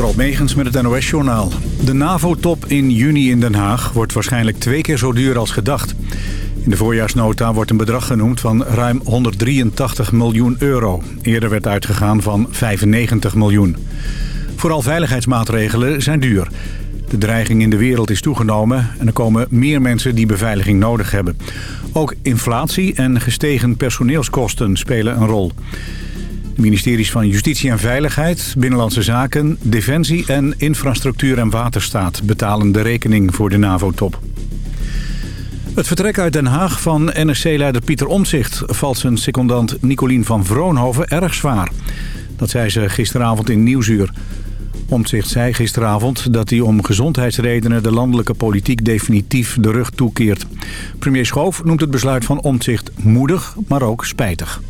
Door Megens met het NOS-journaal. De NAVO-top in juni in Den Haag wordt waarschijnlijk twee keer zo duur als gedacht. In de voorjaarsnota wordt een bedrag genoemd van ruim 183 miljoen euro. Eerder werd uitgegaan van 95 miljoen. Vooral veiligheidsmaatregelen zijn duur. De dreiging in de wereld is toegenomen en er komen meer mensen die beveiliging nodig hebben. Ook inflatie en gestegen personeelskosten spelen een rol. Ministeries van Justitie en Veiligheid, Binnenlandse Zaken, Defensie en Infrastructuur en Waterstaat betalen de rekening voor de NAVO-top. Het vertrek uit Den Haag van NSC-leider Pieter Omtzigt valt zijn secondant Nicolien van Vroonhoven erg zwaar. Dat zei ze gisteravond in Nieuwsuur. Omtzigt zei gisteravond dat hij om gezondheidsredenen de landelijke politiek definitief de rug toekeert. Premier Schoof noemt het besluit van Omtzigt moedig, maar ook spijtig.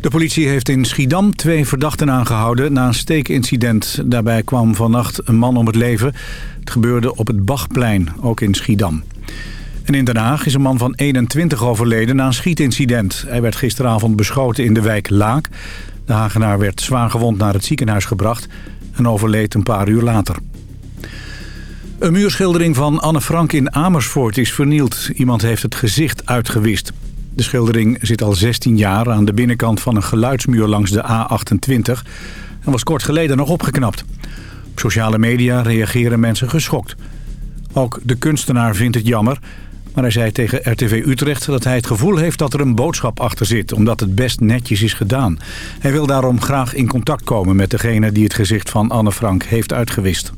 De politie heeft in Schiedam twee verdachten aangehouden na een steekincident. Daarbij kwam vannacht een man om het leven. Het gebeurde op het Bachplein, ook in Schiedam. En in Den Haag is een man van 21 overleden na een schietincident. Hij werd gisteravond beschoten in de wijk Laak. De Hagenaar werd zwaar gewond naar het ziekenhuis gebracht en overleed een paar uur later. Een muurschildering van Anne Frank in Amersfoort is vernield. Iemand heeft het gezicht uitgewist. De schildering zit al 16 jaar aan de binnenkant van een geluidsmuur langs de A28... en was kort geleden nog opgeknapt. Op sociale media reageren mensen geschokt. Ook de kunstenaar vindt het jammer... maar hij zei tegen RTV Utrecht dat hij het gevoel heeft dat er een boodschap achter zit... omdat het best netjes is gedaan. Hij wil daarom graag in contact komen met degene die het gezicht van Anne Frank heeft uitgewist.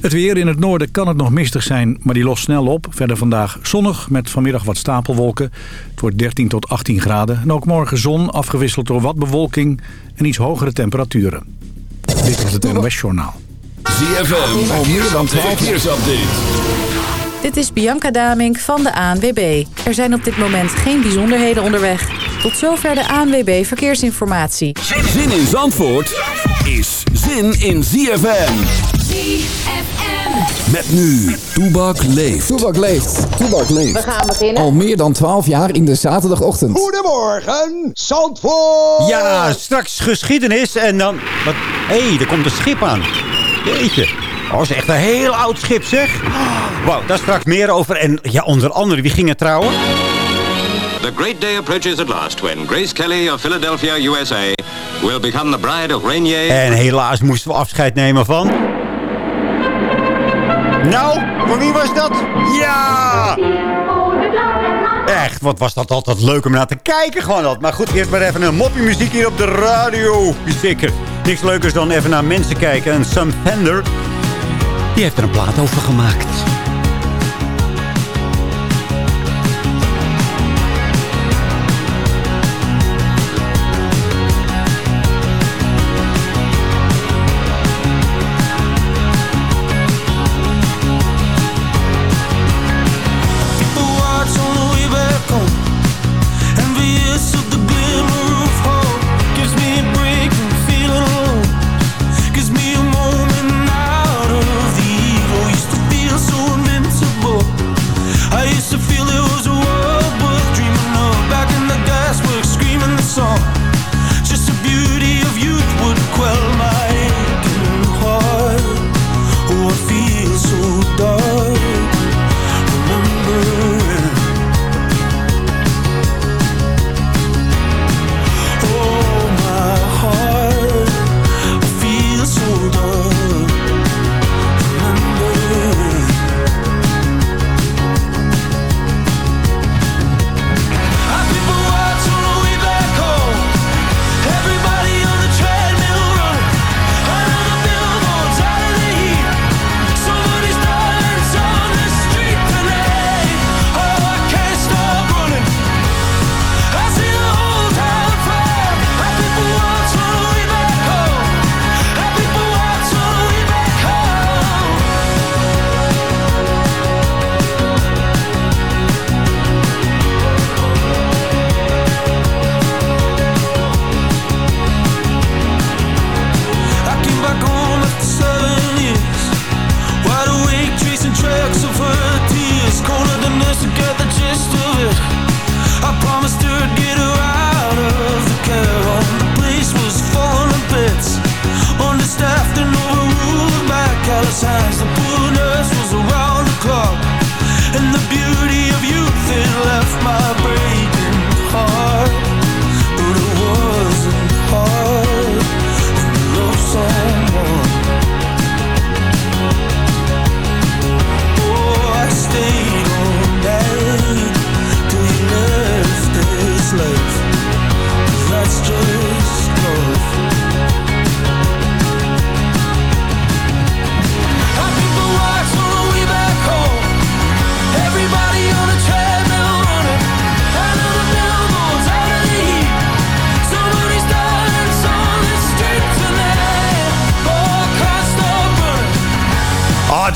Het weer in het noorden kan het nog mistig zijn, maar die lost snel op. Verder vandaag zonnig met vanmiddag wat stapelwolken. Het wordt 13 tot 18 graden. En ook morgen zon, afgewisseld door wat bewolking en iets hogere temperaturen. Dit was het NOS Journaal. ZFM, al meer dan 12 update. Dit is Bianca Damink van de ANWB. Er zijn op dit moment geen bijzonderheden onderweg. Tot zover de ANWB Verkeersinformatie. Zin in Zandvoort is zin in ZFM. Met nu, Toebak leeft. Toebak leeft. Toebak leeft. We gaan beginnen. Al meer dan 12 jaar in de zaterdagochtend. Goedemorgen, Zandvoort! Ja, straks geschiedenis en dan... Wat? Hé, hey, er komt een schip aan. Jeetje. Oh, dat is echt een heel oud schip, zeg. Wauw, daar straks meer over. En ja, onder andere, wie ging er trouwen? The great day approaches at last when Grace Kelly of Philadelphia, USA will become the bride of Rainier. En helaas moesten we afscheid nemen van... Nou, voor wie was dat? Ja! Echt, wat was dat altijd leuk om naar te kijken gewoon dat. Maar goed, eerst maar even een moppie muziek hier op de radio. Zeker. Niks leukers dan even naar mensen kijken. En Sam Fender, die heeft er een plaat over gemaakt.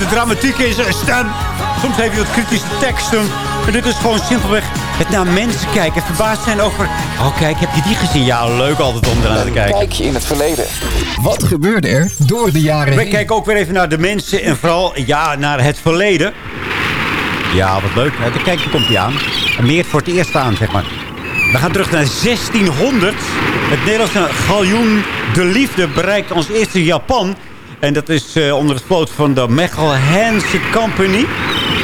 De dramatiek in zijn stem. Soms heeft hij wat kritische teksten. En dit is gewoon simpelweg het naar mensen kijken. Verbaasd zijn over... Oh, kijk, heb je die gezien? Ja, leuk altijd om ernaar te kijken. Kijk je in het verleden. Wat gebeurde er door de jaren We heen? kijken ook weer even naar de mensen en vooral ja, naar het verleden. Ja, wat leuk. hè. Kijk, daar komt hij aan. En meer voor het eerst aan, zeg maar. We gaan terug naar 1600. Het Nederlandse galjoen De Liefde bereikt ons eerste Japan. En dat is eh, onder het vloot van de Mechel Hanse Company.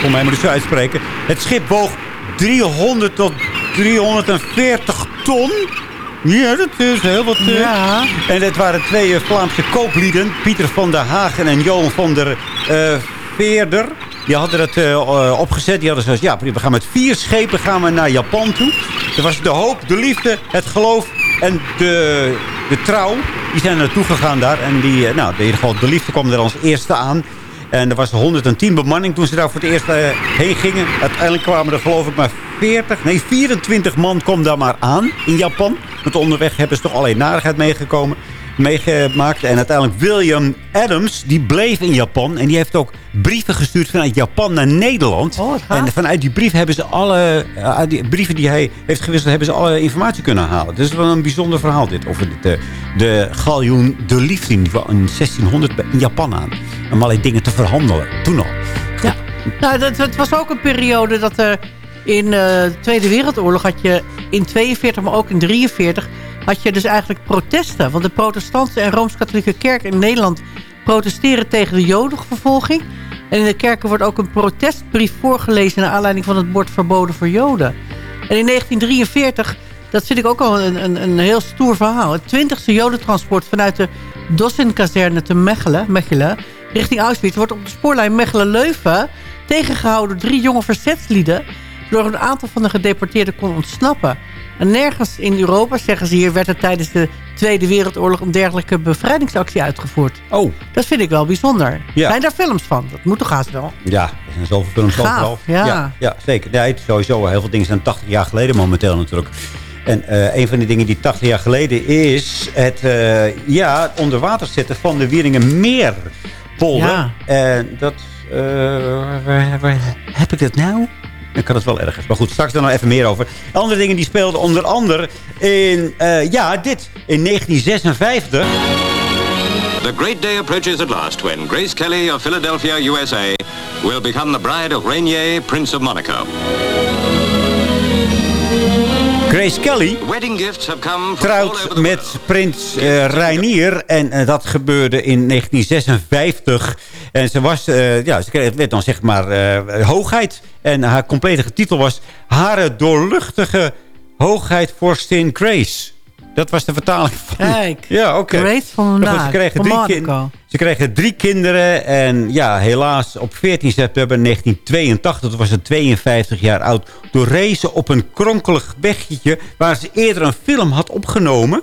Om mij maar zo uitspreken. Het schip woog 300 tot 340 ton. Ja, dat is heel wat. eh. Ja. En het waren twee eh, Vlaamse kooplieden. Pieter van der Hagen en Johan van der eh, Veerder. Die hadden het opgezet. Die hadden zoals, ja, we gaan met vier schepen gaan we naar Japan toe. Er was de hoop, de liefde, het geloof en de, de trouw. Die zijn naartoe gegaan daar. En die, eh, nou, in ieder geval, de liefde kwam er als eerste aan. En er was 110 bemanning toen ze daar voor het eerst eh, heen gingen. Uiteindelijk kwamen er geloof ik maar 40, nee 24 man kwam daar maar aan in Japan. Want onderweg hebben ze toch alleen narigheid meegekomen, meegemaakt. En uiteindelijk William Adams, die bleef in Japan. En die heeft ook brieven gestuurd vanuit Japan naar Nederland. Oh, en vanuit die brief hebben ze alle, eh, die brieven die hij heeft gewisseld, hebben ze alle informatie kunnen halen. Dus het is wel een bijzonder verhaal dit. Over dit, eh, de galjoen De Liefde, in 1600 in Japan aan. Om allerlei dingen te verhandelen. Toen al. Ja. Nou, dat, het was ook een periode dat er in eh, de Tweede Wereldoorlog had je in 42, maar ook in 43 had je dus eigenlijk protesten. Want de protestantse en Rooms-Katholieke kerk in Nederland protesteren tegen de jodenvervolging. En in de kerken wordt ook een protestbrief voorgelezen... naar aanleiding van het bord verboden voor joden. En in 1943, dat vind ik ook al een, een, een heel stoer verhaal... het 20e jodentransport vanuit de Dossin-kazerne te Mechelen, Mechelen... richting Auschwitz wordt op de spoorlijn Mechelen-Leuven... tegengehouden door drie jonge verzetslieden... door een aantal van de gedeporteerden kon ontsnappen. En nergens in Europa, zeggen ze hier... werd er tijdens de Tweede Wereldoorlog... een dergelijke bevrijdingsactie uitgevoerd. Oh, Dat vind ik wel bijzonder. Ja. Zijn daar films van? Dat moet toch haast wel? ja. Er zijn zoveel films Gaaf, overal. ja. ja. Ja, zeker. Sowieso heel veel dingen zijn 80 jaar geleden momenteel natuurlijk. En eh, een van de dingen die 80 jaar geleden is... het eh, ja, onder water zetten van de Wieringenmeerpolder. Ja. En dat... eh, waar, waar heb ik dat nou? Ik kan het wel ergens. Maar goed, straks dan nog even meer over. Andere dingen die speelden onder andere in... eh, ja, dit. In 1956... The great day approaches at last when Grace Kelly of Philadelphia, USA, will become the bride of Rainier, Prince of Monaco. Grace Kelly trouwt met prins eh Reinier. En eh, dat gebeurde in 1956. En ze was, eh, ja, ze kreeg, werd dan zeg maar hoogheid. En haar complete titel was Hare doorluchtige hoogheid vorstin Grace. Dat was de vertaling van... Kijk, Ja, oké. Van Monaco. Ze kregen, Van drie ze kregen drie kinderen. En ja, helaas op 14 september 1982, toen was ze 52 jaar oud... doorreed ze op een kronkelig wegje... waar ze eerder een film had opgenomen...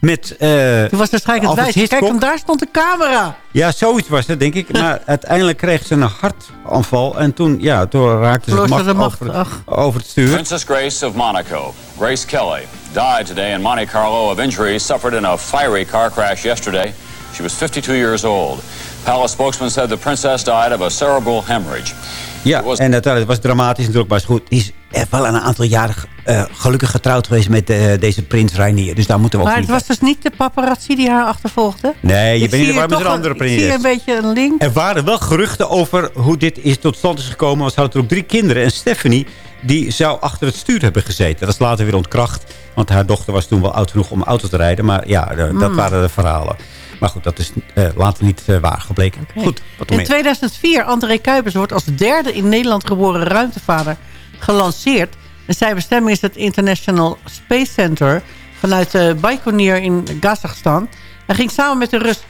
Met, eh, Toen was waarschijnlijk het wijs. Kijk, want daar stond de camera. Ja, zoiets was het, denk ik. Maar uiteindelijk kreeg ze een hartaanval. En toen, ja, toen raakte ze de macht over, over het stuur. Princess Grace of Monaco, Grace Kelly, died today in Monte Carlo of injuries suffered in a fiery car crash yesterday. She was 52 years old. Palace spokesman said the princess died of a cerebral hemorrhage. Ja, en het, het was dramatisch natuurlijk. Maar is goed, die is wel een aantal jaren eh, gelukkig getrouwd geweest met eh, deze prins Reinier. Dus daar moeten we ook Maar het was dus niet de paparazzi die haar achtervolgde? Nee, je Ik bent niet waar hier met een andere Ik zie een beetje een link. Er waren wel geruchten over hoe dit is tot stand is gekomen. Want ze hadden er ook drie kinderen. En Stephanie, die zou achter het stuur hebben gezeten. Dat is later weer ontkracht. Want haar dochter was toen wel oud genoeg om auto te rijden. Maar ja, eh, dat Hmm. waren de verhalen. Maar goed, dat is eh, later niet eh, waar gebleken. Goed, wat In meer. 2004, André Kuipers wordt als derde in Nederland geboren ruimtevader gelanceerd. En zijn bestemming is het International Space Center vanuit eh, Baikonur in Kazachstan. Hij ging samen met de Rus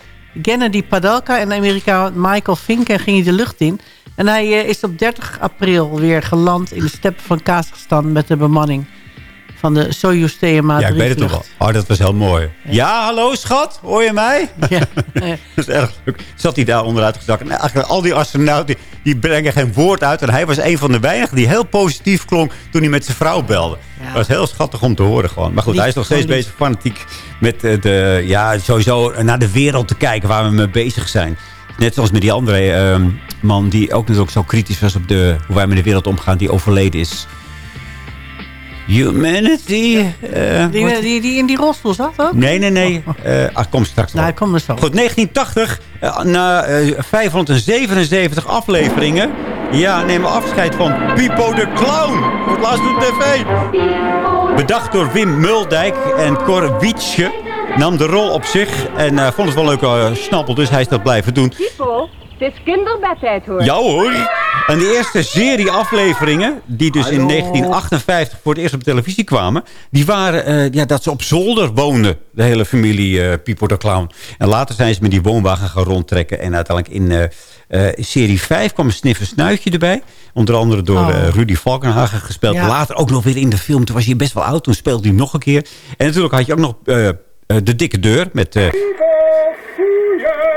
Gennady Padalka en de Amerikaan Michael Finken ging hij de lucht in. En hij is op 30 april weer geland in de steppen van Kazachstan met de bemanning van de Soyuz TMA Ja, ik weet het nog wel. Oh, dat was heel mooi. Ja, hallo schat, hoor je mij? Ja, dat is erg leuk. Zat hij daar onderuit gezakt. En eigenlijk al die astronauten, die, die brengen geen woord uit. En hij was een van de weinigen die heel positief klonk toen hij met zijn vrouw belde. Dat was heel schattig om te horen gewoon. Maar goed, Lief, hij is nog steeds bezig fanatiek met eh, de, ja, sowieso naar de wereld te kijken waar we mee bezig zijn. Net zoals met die andere ehm, man die ook natuurlijk zo kritisch was op de, hoe wij met de wereld omgaan. Die overleden is. Humanity. eh, Die, wordt- die, die in die rolstoel zat ook? Nee, nee, nee. Eh ah, kom straks nog. Nou, kom er zo. Goed, 1980. eh, na eh, 577 afleveringen. Ja, nemen we afscheid van Pipo de Clown. Voor het laatst op tv. Bedacht door Wim Muldijk en Cor Wietsje. Nam de rol op zich en eh, vond het wel een leuke eh, snappel. Dus hij is dat blijven doen. Pipo, het is kinderbedtijd hoor. Ja hoor. En de eerste serie afleveringen, die dus in 1958 voor het eerst op televisie kwamen... die waren eh, ja, dat ze op zolder woonden, de hele familie eh Pipo de Clown. En later zijn ze met die woonwagen gaan rondtrekken. En uiteindelijk in eh, eh, serie 5 kwam een sniffer snuitje erbij. Onder andere door Oh. eh, Rudy Valkenhagen gespeeld. Ja. Later ook nog weer in de film. Toen was hij best wel oud, toen speelde hij nog een keer. En natuurlijk had je ook nog eh, eh, De Dikke Deur met...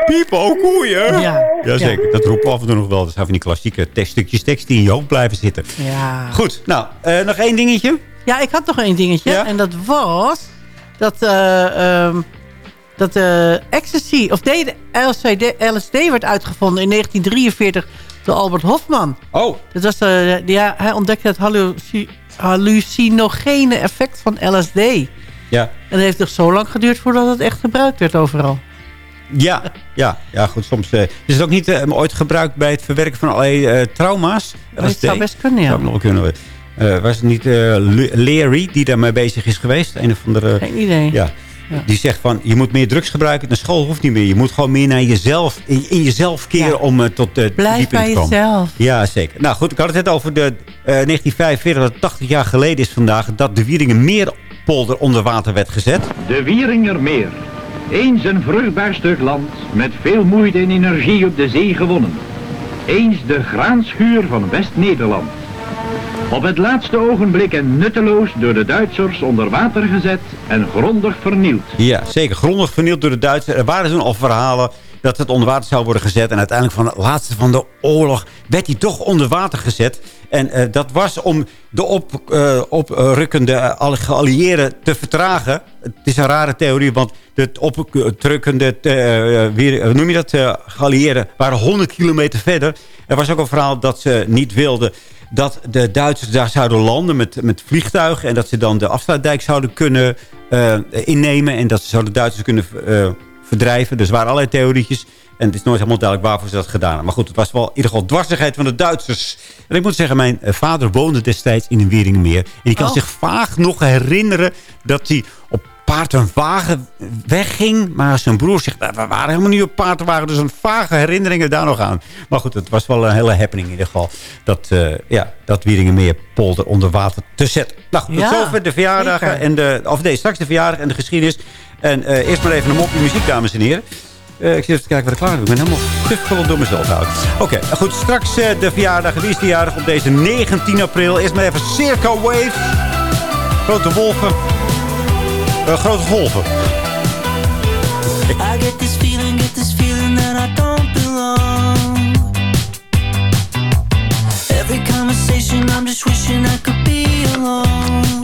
Pipo koeien. Ja. Jazeker, dat roepen we af en toe nog wel. Dat zijn van die klassieke stukjes tekst die in je hoofd blijven zitten. Ja. Goed, nou, eh, nog één dingetje. Ja, ik had nog één dingetje. Ja? En dat was dat, eh, ehm, dat eh, ecstasy, of nee, de LSD, LSD werd uitgevonden in 1943 door Albert Hofman. Oh, Dat was, eh, ja, hij ontdekte het halluci- hallucinogene effect van LSD. ja. En het heeft toch zo lang geduurd voordat het echt gebruikt werd overal. Ja, ja, ja, goed. Soms eh, is het ook niet eh, ooit gebruikt bij het verwerken van allerlei eh, trauma's. Maar het zou best kunnen, ja. Zou nog wel kunnen. Eh, was het niet eh, Le- Larry die daarmee bezig is geweest? Een of andere... Geen idee. Ja. Ja. Die zegt van, je moet meer drugs gebruiken. De school hoeft niet meer. Je moet gewoon meer naar jezelf, in, in jezelf keren Ja. om tot de Blijf bij te komen. jezelf. Ja, zeker. Nou goed, ik had het net over de eh, 1945, dat het 80 jaar geleden is vandaag... dat de Wieringenmeerpolder onder water werd gezet. De Wieringermeer. Eens een vruchtbaar stuk land, met veel moeite en energie op de zee gewonnen. Eens de graanschuur van West-Nederland. Op het laatste ogenblik en nutteloos door de Duitsers onder water gezet en grondig vernield. Ja, zeker. Grondig vernield door de Duitsers. Er waren toen al verhalen dat het onder water zou worden gezet. En uiteindelijk van het laatste van de oorlog werd hij toch onder water gezet. En eh, dat was om de op, eh, oprukkende alle geallieerden te vertragen. Het is een rare theorie, want de opdrukkende, eh, weer, hoe noem je dat, eh, geallieerden waren 100 kilometer verder. Er was ook een verhaal dat ze niet wilden dat de Duitsers daar zouden landen met, met vliegtuigen... en dat ze dan de afsluitdijk zouden kunnen eh, innemen... en dat ze zouden de Duitsers kunnen eh, verdrijven. Dus er waren allerlei theorietjes. En het is nooit helemaal duidelijk waarvoor ze dat gedaan hebben. Maar goed, het was wel in ieder geval dwarsigheid van de Duitsers. En ik moet zeggen, mijn eh, vader woonde destijds in een Wieringenmeer. En die kan Oh. zich vaag nog herinneren dat hij op paard en wagen wegging. Maar zijn broer zegt, "Nou, we waren helemaal niet op paard en wagen. Dus een vage herinneringen daar nog aan. Maar goed, het was wel een hele happening in ieder geval. Dat, eh ja, dat Wieringenmeer polder onder water te zetten. Nou goed, tot Ja, zover de verjaardagen. zeker. En de, of nee, straks de verjaardag en de geschiedenis. En eh, eerst maar even een mopje muziek, dames en heren. Eh, ik zit even te kijken wat ik klaar heb. Ik ben helemaal tuffelend door mezelf houden. Oké, goed. Straks eh, de verjaardag. Wie is de jarig op deze 19 april? Eerst maar even Circa Wave. Grote wolven. Eh, grote golven. I get this feeling, get this feeling that I don't belong. Every conversation, I'm just wishing I could be alone.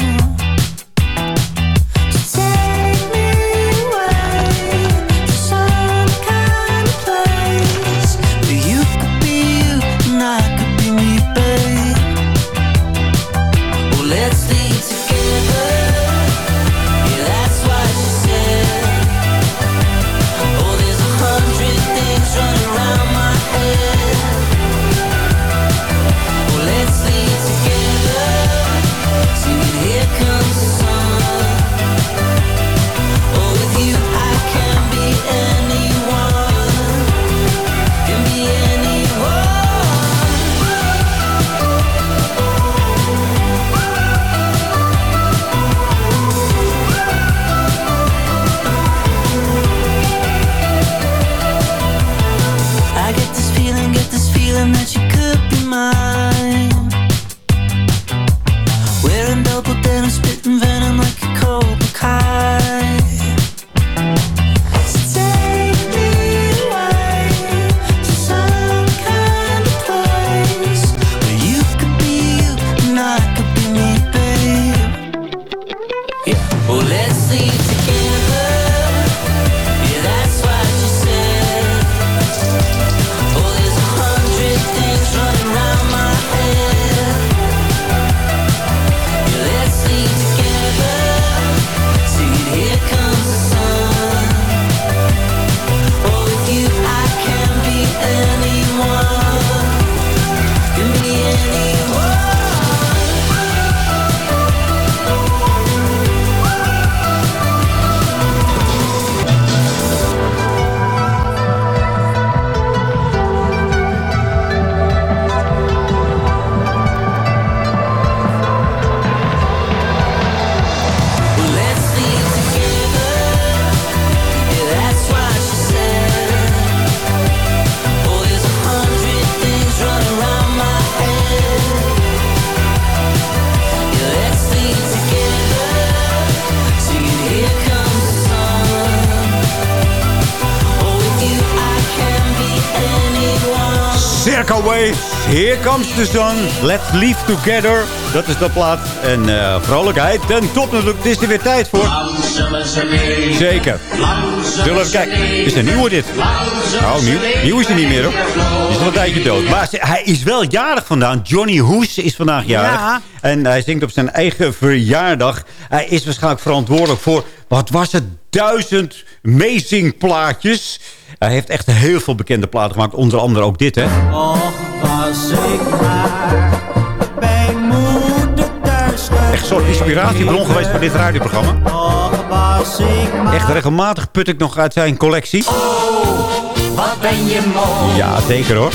Comes the Sun, Let's Live Together. Dat is de plaat. En eh, vrolijkheid. En top natuurlijk, het is er weer tijd voor. Zeker. Zullen we even kijken. Is er nieuw dit? Nou, nieuw, nieuw is hij niet meer hoor. Is al een tijdje dood. Maar hij is wel jarig vandaan. Johnny Hoes is vandaag jarig. Ja. En hij zingt op zijn eigen verjaardag. Hij is waarschijnlijk verantwoordelijk voor, wat was het, duizend meezingplaatjes. Hij heeft echt heel veel bekende platen gemaakt. Onder andere ook dit, hè. Och, was ik maar bij moeder thuis Echt een soort inspiratiebron geweest voor dit radioprogramma. Echt regelmatig put ik nog uit zijn collectie. Wat ben je mooi Ja, zeker hoor.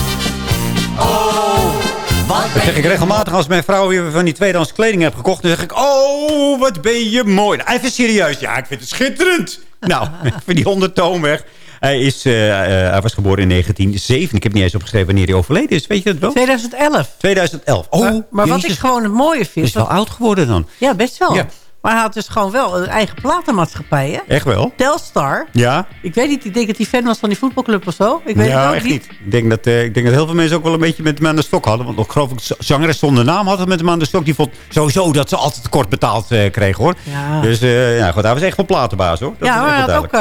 Wat Dat zeg ik regelmatig als mijn vrouw weer van die tweedehands kleding heeft gekocht. Dan zeg ik, oh, wat ben je mooi. Nou, even serieus. Ja, ik vind het schitterend. Nou, even die ondertoon weg. Hij, is, eh, eh, hij was geboren in 1907. Ik heb niet eens opgeschreven wanneer hij overleden is. Weet je dat wel? 2011. 2011. Oh, maar maar wat ik gewoon het mooie Hij vind... is wel dat- oud geworden dan. ja, best wel. Ja. Maar hij had dus gewoon wel een eigen platenmaatschappij, hè? Echt wel? Telstar. Ja? Ik weet niet, ik denk dat hij fan was van die voetbalclub of zo. Ik weet ja, het ook echt niet. niet. Ik denk, dat, eh, ik denk dat heel veel mensen ook wel een beetje met hem aan de stok hadden. Want ook geloof ik, zangeres zonder naam hadden met hem aan de stok. Die vond sowieso dat ze altijd kort betaald eh, kregen, hoor. Ja. Dus ja, goed, hij was echt wel platenbaas, hoor. Dat ja, maar hij had ook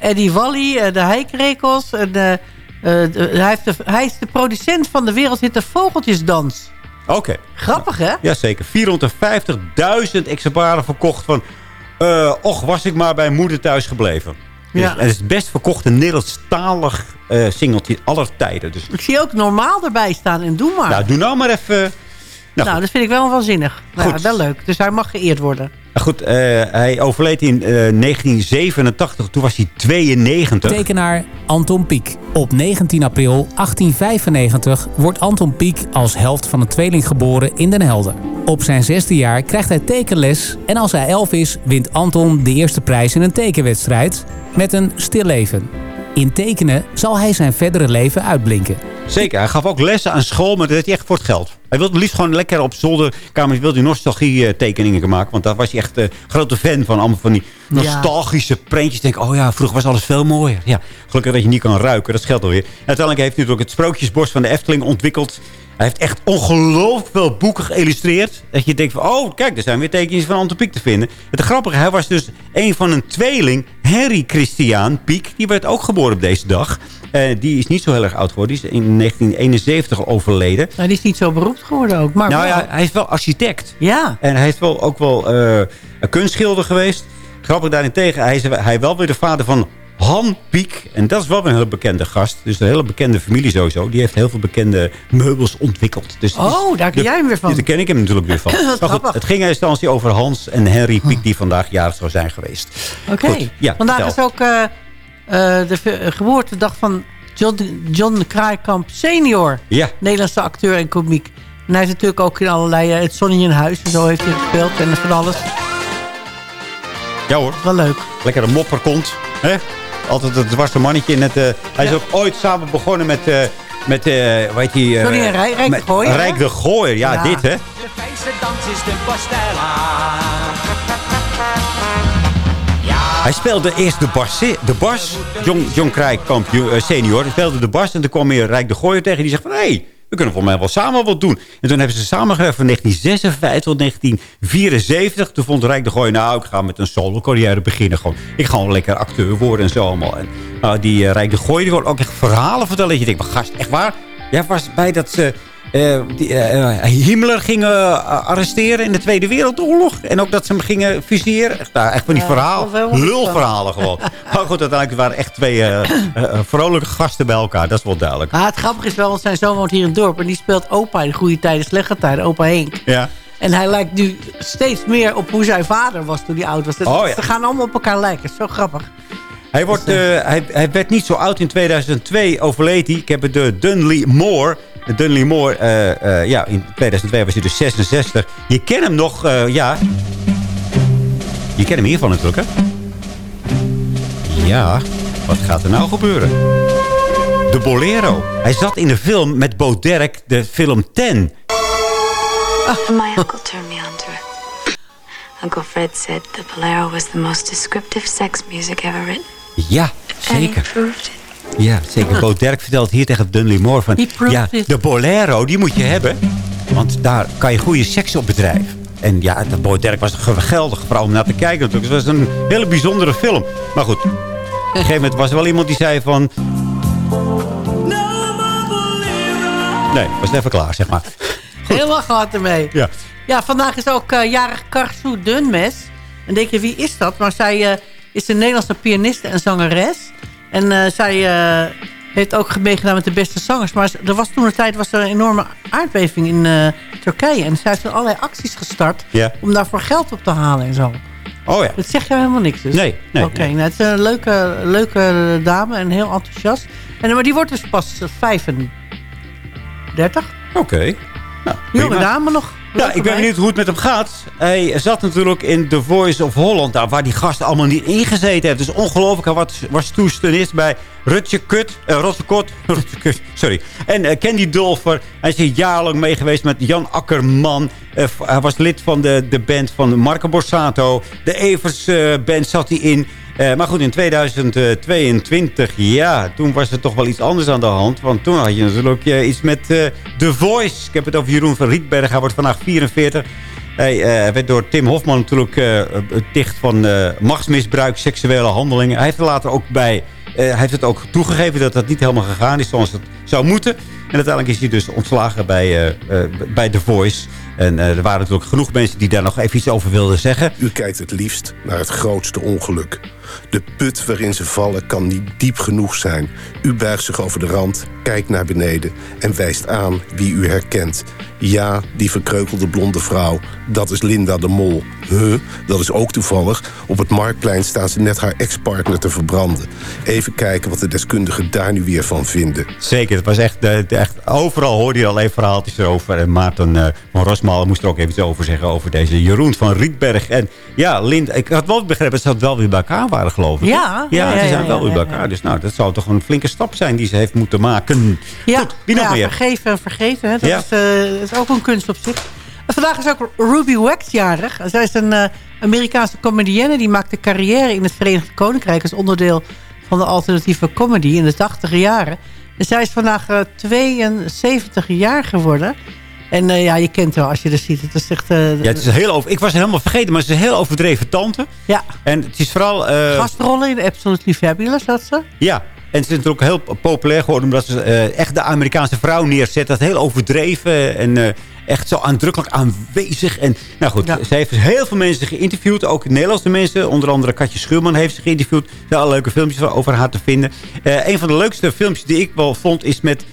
Eddie Wally, eh, de Heikrekels. En, eh, eh, hij, heeft de, hij is de producent van de wereldhit De Vogeltjesdans. Oké. Grappig, hè? Jazeker. 450.000 exemplaren verkocht van... eh, och, was ik maar bij moeder thuis gebleven. Dus, Ja. en het is het best verkochte Nederlandstalig eh singeltje aller tijden. Dus Ik zie ook normaal erbij staan en doe maar. nou, doe nou maar even... Nou, nou, dat vind ik wel waanzinnig. Nou, ja, wel leuk. Dus hij mag geëerd worden. Goed, eh, hij overleed in eh, 1987. Toen was hij 92. Tekenaar Anton Pieck. Op 19 april 1895 wordt Anton Pieck als helft van een tweeling geboren in Den Helder. Op zijn zesde jaar krijgt hij tekenles en als hij elf is wint Anton de eerste prijs in een tekenwedstrijd met een stil leven. In tekenen zal hij zijn verdere leven uitblinken. Zeker, hij gaf ook lessen aan school, maar dat deed hij echt voor het geld. Hij wilde liefst gewoon lekker op zolderkamer wilde hij nostalgie eh, tekeningen maken. Want daar was hij echt een grote fan van. Allemaal van die nostalgische prentjes. Denk, oh ja, vroeger was alles veel mooier. Ja, gelukkig dat je niet kan ruiken, dat scheelt alweer. Uiteindelijk heeft hij natuurlijk het Sprookjesbos van de Efteling ontwikkeld. Hij heeft echt ongelooflijk veel boeken geïllustreerd. Dat je denkt van, oh kijk, er zijn weer tekeningen van Anton Pieck te vinden. Het grappige, hij was dus een van een tweeling, Henry Christian Pieck. Die werd ook geboren op deze dag. Eh, die is niet zo heel erg oud geworden. Die is in 1971 overleden. Maar die is niet zo beroemd geworden ook. Maar nou wel. ja, hij is wel architect. Ja. En hij is wel, ook wel eh, een kunstschilder geweest. Grappig daarentegen, hij is hij wel weer de vader van Han Pieck. En dat is wel een hele bekende gast. Dus een hele bekende familie sowieso. Die heeft heel veel bekende meubels ontwikkeld. Dus Oh, daar ken de- jij hem weer van. Daar ken ik hem natuurlijk weer van. Maar goed, het ging in instantie over Hans en Henry Pieck... die vandaag jarig zou zijn geweest. Oké. Ja, Vandaag vertel. is ook eh, eh, de ve- geboortedag van John, John Kraaikamp senior. Ja. Nederlandse acteur en komiek. En hij is natuurlijk ook in allerlei... eh, het Zonnetje in Huis en zo heeft hij gespeeld. En van alles. Ja hoor. Wel leuk. Lekker een mopperkont. Hè? Altijd het dwarse mannetje. In het, eh, hij is ook ooit samen begonnen met... eh met, eh hoe heet die, eh, Sorry, Rijk- Rijk de Gooier? Rijk de Gooier, ja, Ja. dit hè. De fijnste dans is de pastella. Hij speelde eerst de bas. De bas John, John Krijkamp senior. Hij speelde de bas en toen kwam weer Rijk de Gooier tegen. Die zegt van, hé, hey, kunnen volgens mij wel samen wat doen. En toen hebben ze samengewerkt van 1956 tot 1974. Toen vond Rijk de Gooier, nou, ik ga met een solo carrière beginnen. Gewoon, ik ga gewoon lekker acteur worden en zo allemaal. En nou, die eh, Rijk de Gooier die wil ook echt verhalen vertellen. Dat je denkt, maar gast, echt waar? Jij was bij dat ze... eh, die, eh, eh, Himmler gingen arresteren in de Tweede Wereldoorlog. En ook dat ze hem gingen fuseren. Echt, nou, echt van die Ja, verhaal, lulverhalen gewoon. maar goed, uiteindelijk waren echt twee vrolijke gasten bij elkaar. Dat is wel duidelijk. Ah, het grappige is wel, want zijn zoon woont hier in het dorp. En die speelt opa in goede tijden, slechte tijden. Opa Henk. Ja. En hij lijkt nu steeds meer op hoe zijn vader was toen hij oud was. Dat- Oh, ja. Ze gaan allemaal op elkaar lijken. Zo grappig. Hij, wordt, eh, hij, hij werd niet zo oud in 2002, overleed hij. Ik heb het de Dunley Moore. Dunley Moore, eh, eh, ja, in 2002 was hij dus 66. Je kent hem nog, eh, ja. Je kent hem hiervan natuurlijk, hè? Ja, wat gaat er nou gebeuren? De Bolero. Hij zat in de film met Bo Derek, de film Ten. My uncle turned me on to it. Uncle Fred said the bolero was the most descriptive sex music ever written. Ja, zeker. proved it. Ja, zeker. Bo Derk vertelt hier tegen Dudley Moore van... Ja, de bolero, die moet je hebben. Want daar kan je goede seks op bedrijven. En ja, de Bo Derk was een geweldige vrouw om naar te kijken. natuurlijk. Het was een hele bijzondere film. Maar goed, op een gegeven moment was er wel iemand die zei van... Nee, was even klaar, zeg maar. Helemaal gehad ermee. Ja. Ja, vandaag is ook eh, jarig Karsu Dunmes. En denk je, wie is dat? Maar zij eh, is een Nederlandse pianiste en zangeres. En eh, zij eh, heeft ook meegedaan met de beste zangers. Maar er was toen een tijd was er een enorme aardbeving in eh, Turkije. En zij heeft allerlei acties gestart om daarvoor geld op te halen en zo. Oh ja. Dat zeg jou helemaal niks dus? Nee, nee, Oké, nee. nou, het is een leuke, leuke dame en heel enthousiast. En, maar die wordt dus pas eh, 35. Oké. Nou, Jonge dame nog. Ja, ik ben benieuwd hoe het met hem gaat. Hij zat natuurlijk in The Voice of Holland. Daar waar die gasten allemaal niet ingezeten hebben. Dus ongelooflijk. Hij was, was toestenist bij Rutje Kut. eh Rotje Kot. Rutje Kut, sorry. En eh, Candy Dulfer. Hij is hier jarenlang mee geweest met Jan Akkerman. Eh, hij was lid van de, de band van Marco Borsato. De Evers band zat hij in. Eh, maar goed, in 2022, ja, toen was er toch wel iets anders aan de hand. Want toen had je natuurlijk eh, iets met eh, The Voice. Ik heb het over Jeroen van Rietberg. Hij wordt vandaag 44. Hij werd door Tim Hofman natuurlijk dicht van machtsmisbruik, seksuele handelingen. Hij heeft er later ook bij... hij heeft het ook toegegeven dat dat niet helemaal gegaan is zoals het zou moeten. En uiteindelijk is hij dus ontslagen bij, bij The Voice. En er waren natuurlijk genoeg mensen die daar nog even iets over wilden zeggen. U kijkt het liefst naar het grootste ongeluk. De put waarin ze vallen kan niet diep genoeg zijn. U buigt zich over de rand, kijkt naar beneden en wijst aan wie u herkent. Ja, die verkreukelde blonde vrouw, dat is Linda de Mol. Huh, dat is ook toevallig. Op het Marktplein staan ze net haar ex-partner te verbranden. Even kijken wat de deskundigen daar nu weer van vinden. Zeker, het was echt, eh, echt overal hoorde je alleen verhaaltjes erover. En Maarten eh, van Rosmalen moest er ook even iets over zeggen... over deze Jeroen van Rietberg. En ja, Lind, ik had wel begrepen dat ze wel weer bij elkaar waren, geloof ik. Ja, ja, ja, ze zijn ja, wel ja, weer bij elkaar. Dus nou, dat zou toch een flinke stap zijn die ze heeft moeten maken. Ja, Goed, wie nog ja, meer? vergeven en vergeten. Hè? Dat, Ja. is, eh, is ook een kunst op zich. En vandaag is ook Ruby Wax jarig. Zij is een eh, Amerikaanse comedienne. Die maakte carrière in het Verenigd Koninkrijk... als onderdeel van de alternatieve comedy in de tachtige jaren. En zij is vandaag eh, 72 jaar geworden. En eh, ja, je kent haar als je er ziet. Het is echt... eh, Ja, het is heel over, ik was het helemaal vergeten, maar ze is een heel overdreven tante. Ja. En het is vooral... eh, gastrollen in Absolutely Fabulous had ze. Ja, en ze is natuurlijk heel populair geworden... omdat ze eh, echt de Amerikaanse vrouw neerzet. Dat heel overdreven en eh, echt zo aandrukkelijk aanwezig. En, nou goed, ze heeft dus heel veel mensen geïnterviewd. Ook Nederlandse mensen. Onder andere Katje Schuurman heeft ze geïnterviewd. Er zijn alle leuke filmpjes over haar te vinden. Eh, een van de leukste filmpjes die ik wel vond... is met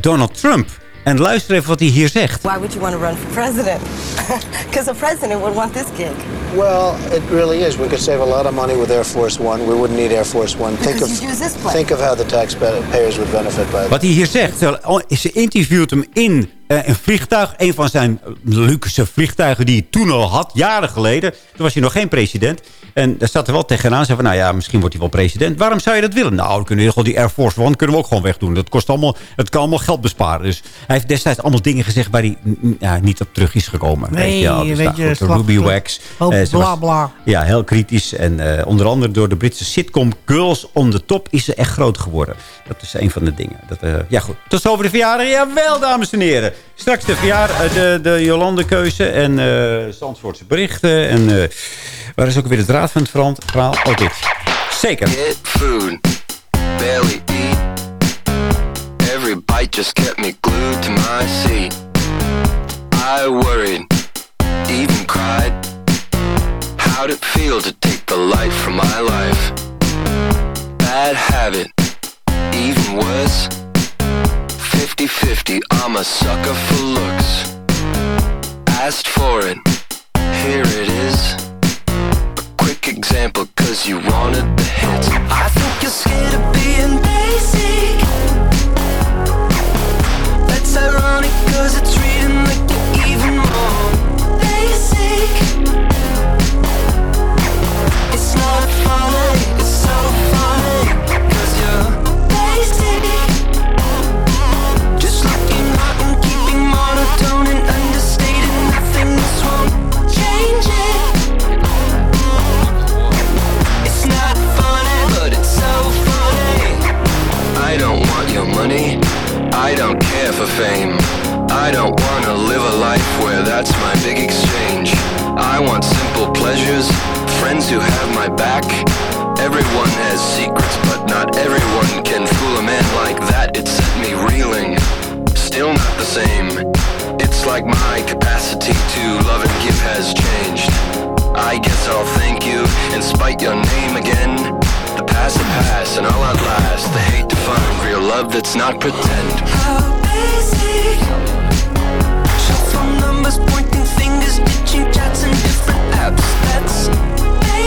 Donald Trump. En luister even wat hij hier zegt. Why would you want to run for president? Because a president would want this gig. Well, it really is. We could save a lot of money with Air Force One. We wouldn't need Air Force One. Think of you'd use this plane. think of how the taxpayers would benefit by that. Wat hij hier zegt, ze- interviewt hem in een vliegtuig. Een van zijn luxe vliegtuigen die hij toen al had, jaren geleden. Toen was hij nog geen president. En daar zat er wel tegenaan. Zei van, nou ja, misschien wordt hij wel president. Waarom zou je dat willen? Nou, we kunnen die Air Force One kunnen we ook gewoon wegdoen. Dat kost allemaal, het kan allemaal geld besparen. Dus hij heeft destijds allemaal dingen gezegd waar hij ja, niet op terug is gekomen. Nee, je wel. Dus weet je, goed, Ruby Wax. Hoop eh, ze bla was- bla. ja, heel kritisch. En eh, onder andere door de Britse sitcom Girls on the Top is ze echt groot geworden. Dat is een van de dingen. Dat, eh, ja goed, tot zover de verjaardag. Jawel, dames en heren. Straks de verjaardag, eh, de, de Jolande-keuze en eh Zandvoortse berichten. En eh, waar is ook weer het raad van het verhaal? Oh, dit. Zeker. Barely eat. Every bite just kept me glued to my seat. I worried, even cried. How'd it feel to take the light from my life? Bad habit, even worse. 50-50, I'm a sucker for looks. Asked for it, here it is. A quick example, cause you wanted the hits. I think you're scared of being back. Everyone has secrets, but not everyone can fool a man like that. It set me reeling, still not the same. It's like my capacity to love and give has changed. I guess I'll thank you and spite your name again. The past will pass and I'll outlast the hate to find real love that's not pretend. How basic. Phone numbers, pointing fingers, ditching chats and different apps. That's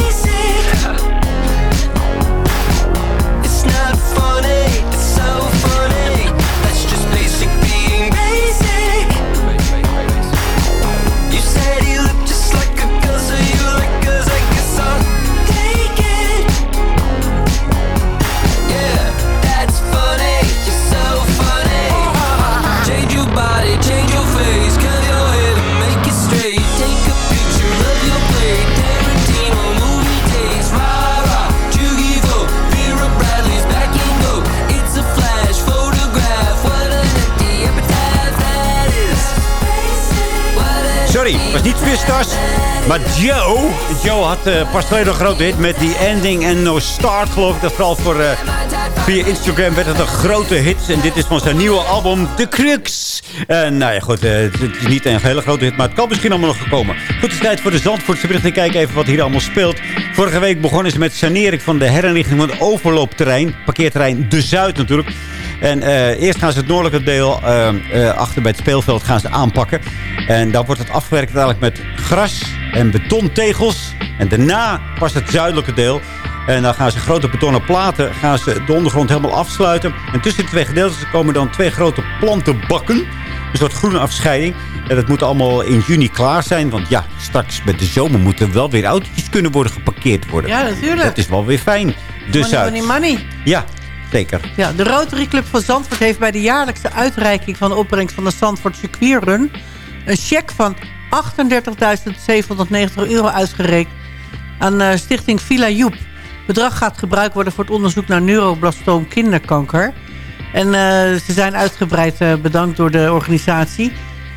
It's not funny, it's so funny. Sorry, was niet Vistas, maar Joe. Joe had eh, pas geleden een grote hit met die Ending and No Start, geloof ik. Dat vooral voor, eh, via Instagram werd het een grote hit. En dit is van zijn nieuwe album, The Crux. En nou ja, goed, eh, het is niet een hele grote hit, maar het kan misschien allemaal nog gekomen. Goed, het is tijd voor de Zandvoortse berichten. Kijken even wat hier allemaal speelt. Vorige week begonnen ze met sanering van de herinrichting van het overloopterrein. Parkeerterrein De Zuid natuurlijk. En eh, eerst gaan ze het noordelijke deel eh, eh, achter bij het speelveld gaan ze aanpakken. En dan wordt het afgewerkt eigenlijk met gras en betontegels. En daarna pas het zuidelijke deel. En dan gaan ze grote betonnen platen, gaan ze de ondergrond helemaal afsluiten. En tussen de twee gedeeltes komen dan twee grote plantenbakken. Een soort groene afscheiding. En dat moet allemaal in juni klaar zijn. Want ja, straks met de zomer moeten wel weer autootjes kunnen worden geparkeerd worden. Ja, natuurlijk. Dat is wel weer fijn. Dus money, money, money. Ja, Ja, de Rotary Club van Zandvoort heeft bij de jaarlijkse uitreiking van de opbrengst van de Zandvoort Circuitrun een cheque van 38.790 euro uitgereikt aan eh, stichting Villa Joep. Het bedrag gaat gebruikt worden voor het onderzoek naar neuroblastoom kinderkanker. En eh, ze zijn uitgebreid eh, bedankt door de organisatie.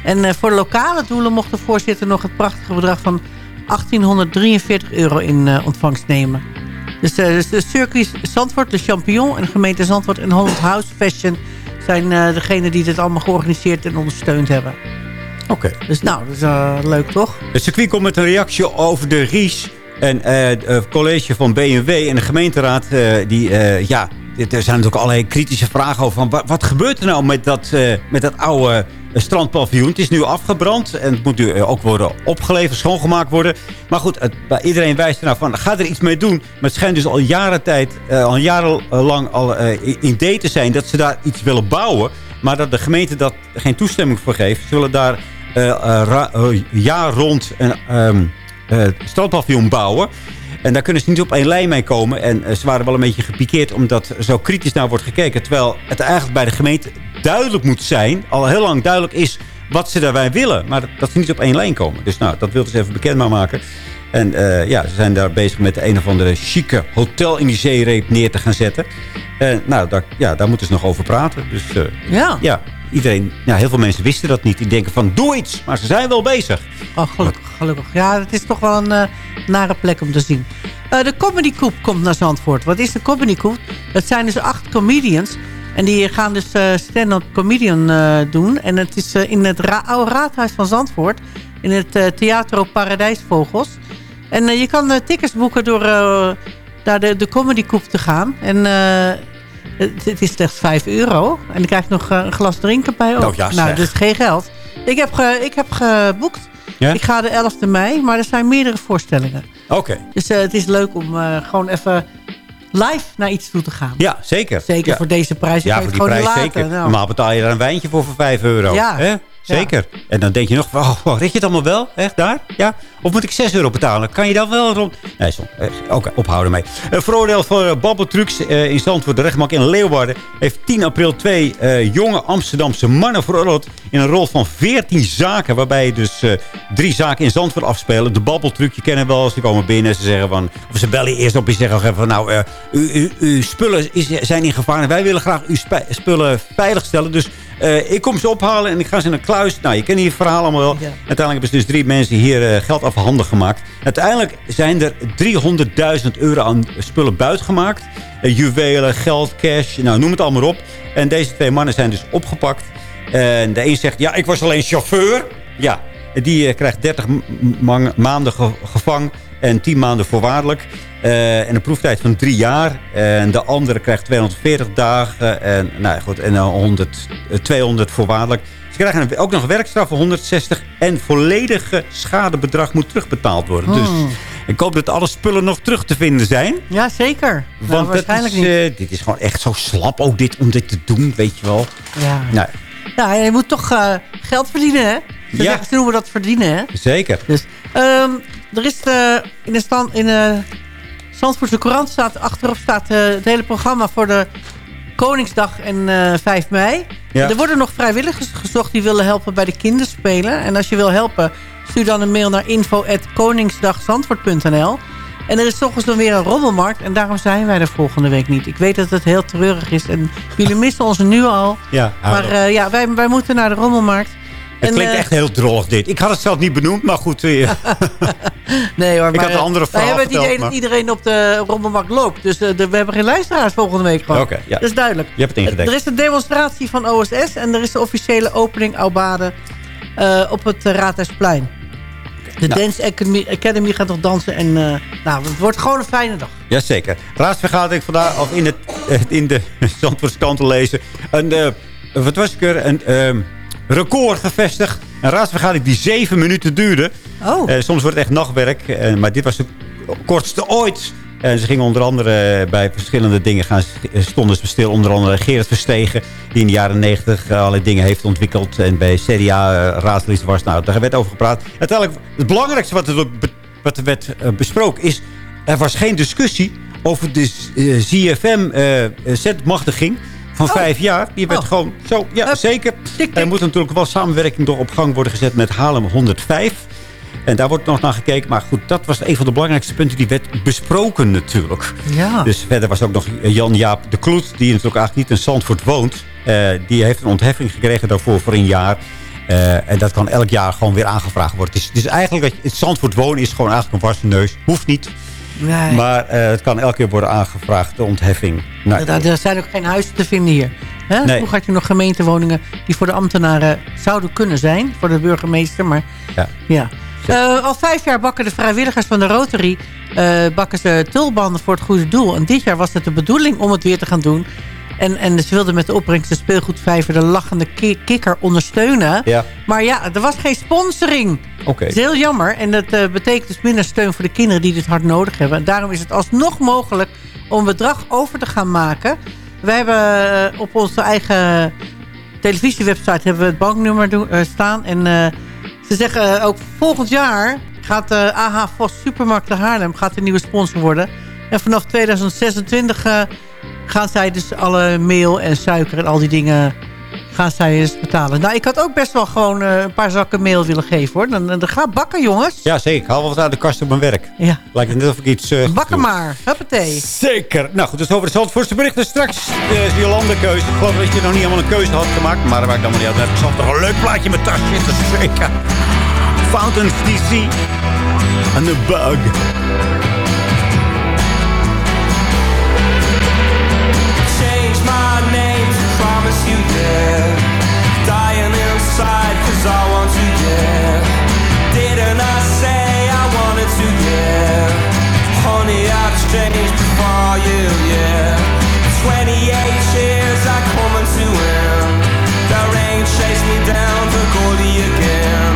En voor lokale doelen mocht de voorzitter nog het prachtige bedrag van 1843 euro in ontvangst nemen. Dus, eh, dus de circuit Zandvoort, de Champion en de gemeente Zandvoort en Holland House Fashion zijn eh degenen die dit allemaal georganiseerd en ondersteund hebben. Oké. Dus nou, dat is eh, leuk toch? Het circuit komt met een reactie over de Ries. En het college van BMW en de gemeenteraad, die, ja, er zijn natuurlijk allerlei kritische vragen over. Van, wa- wat gebeurt er nou met dat, met dat oude strandpaviljoen? Het is nu afgebrand en het moet nu eh, ook worden opgeleverd, schoongemaakt worden. Maar goed, het, iedereen wijst er nou van, ga er iets mee doen. Maar het schijnt dus al jaren tijd, eh, al jarenlang al eh, i- idee te zijn dat ze daar iets willen bouwen. Maar dat de gemeente dat geen toestemming voor geeft. Ze willen daar eh, jaar rond een ehm, eh, strandpaviljoen bouwen. En daar kunnen ze niet op één lijn mee komen. En ze waren wel een beetje gepikeerd omdat zo kritisch naar wordt gekeken. Terwijl het eigenlijk bij de gemeente duidelijk moet zijn. Al heel lang duidelijk is wat ze daarbij willen. Maar dat, dat ze niet op één lijn komen. Dus nou, dat wilden ze even bekend maar maken. En eh, ja, ze zijn daar bezig met een of andere chique hotel in die zeereep neer te gaan zetten. En nou, daar, ja, daar moeten ze nog over praten. Dus eh, Ja. ja, iedereen, ja, heel veel mensen wisten dat niet. Die denken van, doe iets. Maar ze zijn wel bezig. Oh, gelukkig, gelukkig. Ja, het is toch wel een eh, nare plek om te zien. De Comedy Coop komt naar Zandvoort. Wat is de Comedy Coop? Dat zijn dus acht comedians. En die gaan dus eh, stand-up comedian eh, doen. En het is eh, in het ra- oude raadhuis van Zandvoort. In het Theatro Paradijsvogels. En je kan tickets boeken door naar de, de Comedy Coop te gaan. En het, het is slechts 5 euro. En dan krijg nog een glas drinken bij ook. Nou ja, nou, dat is geen geld. Ik heb, ge, ik heb geboekt. Ja? Ik ga de 11e mei, maar er zijn meerdere voorstellingen. Oké. Dus het is leuk om gewoon even live naar iets toe te gaan. Ja, zeker. Zeker Ja. voor deze prijs. Ja, voor die het prijs zeker. Nou. Normaal betaal je daar een wijntje voor voor 5 euro. Ja. Hè? Zeker. En dan denk je nog, oh, red je het allemaal wel? Echt daar? Ja? Of moet ik 6 euro betalen? Kan je dan wel rond... Nee, zo. eh, Oké, ophouden mee. Een veroordeeld voor uh, babbeltrucs eh, in Zandvoort. De rechtbank in Leeuwarden heeft 10 april twee eh, jonge Amsterdamse mannen veroordeeld... in een rol van 14 zaken. Waarbij dus eh, drie zaken in Zandvoort afspelen. De babbeltruc, je kennen wel. Ze komen binnen ze zeggen van... Of ze bellen eerst op en zeggen van... Nou, eh, uw spullen is, zijn in gevaar. En wij willen graag uw spullen veiligstellen. Dus Eh, ik kom ze ophalen en ik ga ze naar kluis. Nou, je kent hier het verhaal allemaal wel. Uiteindelijk hebben ze dus drie mensen hier eh, geld afhandig gemaakt. Uiteindelijk zijn er 300.000 euro aan spullen buitgemaakt. Uh, juwelen, geld, cash, nou, noem het allemaal op. En deze twee mannen zijn dus opgepakt. En de een zegt, ja, ik was alleen chauffeur. Ja, die krijgt 30 maanden ge gevangen en 10 maanden voorwaardelijk. Uh, en een proeftijd van drie jaar. En de andere krijgt 240 dagen. En, nou goed, en 100, 200 voorwaardelijk. Ze krijgen ook nog werkstraf van 160. En volledige schadebedrag moet terugbetaald worden. Dus Hmm. ik hoop dat alle spullen nog terug te vinden zijn. Ja, zeker. Nou, Want waarschijnlijk dat is, niet. uh, dit is gewoon echt zo slap ook dit, om dit te doen, weet je wel. Ja. Nou, Ja, je moet toch uh, geld verdienen, hè? Ze, Ja. noemen dat verdienen, hè? zeker. Dus, ehm, er is uh, in de stand in de Zandvoortse Courant staat achterop staat uh, het hele programma voor de Koningsdag en uh, 5 mei. Ja. Er worden nog vrijwilligers gezocht die willen helpen bij de kinderspelen. En als je wil helpen, stuur dan een mail naar info@koningsdagzandvoort.nl. En er is toch eens dan weer een rommelmarkt. En daarom zijn wij er volgende week niet. Ik weet dat het heel treurig is. En jullie missen ons nu al. Ja, maar uh, ja, wij, wij moeten naar de rommelmarkt. Het en, klinkt uh, echt heel drollig dit. Ik had het zelf niet benoemd, maar goed. Uh, nee hoor, ik had een andere wij verhaal hebben het idee maar... dat iedereen op de rommelmarkt loopt. Dus de, we hebben geen luisteraars volgende week gewoon. Oké, okay, ja. Dat is duidelijk. Je hebt het ingedekt. Er is een demonstratie van OSS en er is de officiële opening Aubade uh, op het Raadhuisplein. De nou. Dance Academy, Academy gaat nog dansen en uh, nou, het wordt gewoon een fijne dag. Jazeker. Raadsvergadering vandaag, of in, het, in de Zandvoortskant te lezen. Een, uh, wat was ik er? Een uh, record gevestigd. Een raadsvergadering die zeven minuten duurde. Oh. Uh, soms wordt het echt nachtwerk. Uh, maar dit was de kortste ooit. En ze gingen onder andere bij verschillende dingen gaan, stonden ze stil. Onder andere Gerard Verstegen, die in de jaren negentig allerlei dingen heeft ontwikkeld. En bij CDA uh, raadslid was. Nou, daar werd over gepraat. Uiteindelijk, het belangrijkste wat er, wat er werd uh, besproken is... er was geen discussie over de uh, ZFM-zetmachtiging van oh. vijf jaar. Die werd oh. gewoon zo, ja, zeker. Er moet natuurlijk wel samenwerking door op gang worden gezet met Haarlem 105... En daar wordt nog naar gekeken. Maar goed, dat was een van de belangrijkste punten. Die werd besproken natuurlijk. Ja. Dus verder was ook nog Jan-Jaap de Kloet. Die natuurlijk eigenlijk niet in Zandvoort woont. Uh, die heeft een ontheffing gekregen daarvoor voor een jaar. Uh, en dat kan elk jaar gewoon weer aangevraagd worden. Is eigenlijk, dat je, het Zandvoort wonen is gewoon eigenlijk een wassen neus. Hoeft niet. Nee. Maar uh, het kan elke keer worden aangevraagd, de ontheffing. Nou, er, er zijn ook geen huizen te vinden hier. Hè? Nee. Vroeger had je nog gemeentewoningen die voor de ambtenaren zouden kunnen zijn. Voor de burgemeester, maar ja. ja. Uh, al vijf jaar bakken de vrijwilligers van de Rotary uh, bakken ze tulbanden voor het goede doel. En dit jaar was het de bedoeling om het weer te gaan doen. En, en ze wilden met de opbrengst de speelgoedvijver de lachende ki kikker ondersteunen. Ja. Maar ja, er was geen sponsoring. Oké. Okay. Dat is heel jammer. En dat uh, betekent dus minder steun voor de kinderen die dit hard nodig hebben. En daarom is het alsnog mogelijk om bedrag over te gaan maken. Wij hebben op onze eigen televisiewebsite hebben we het banknummer doen, staan. En ze zeggen ook volgend jaar gaat de AH Vos Supermarkt de Haarlem gaat een nieuwe sponsor worden. En vanaf 2026 uh, gaan zij dus alle meel en suiker en al die dingen gaan zij dus betalen. Nou, ik had ook best wel gewoon uh, een paar zakken meel willen geven hoor. Dan, dan ga bakken jongens. Ja, zeker. Ik haal wel wat uit de kast op mijn werk. Ja. Lijkt het net of ik iets... Uh, bakken maar. Huppatee. Zeker. Nou goed, dus over de Zandvoortse berichten. Straks uh, Jolande keuze. Ik geloof dat je nog niet helemaal een keuze had gemaakt. Maar dat maakt allemaal niet uit. Ik zal toch een leuk plaatje in mijn tas zitten. Zeker. Fountains DC. En de bug. Promise you, yeah. Dying inside cause I want to, yeah. Didn't I say I wanted to, yeah. Honey, I've changed before you, yeah. 28 years I coming to end. The rain chased me down to Goldie again.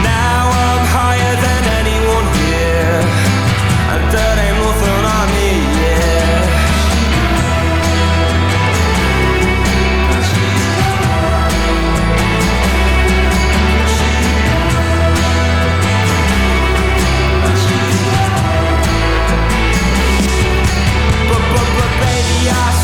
Now I'm higher than anyone here. And that ain't nothing on me, baby, I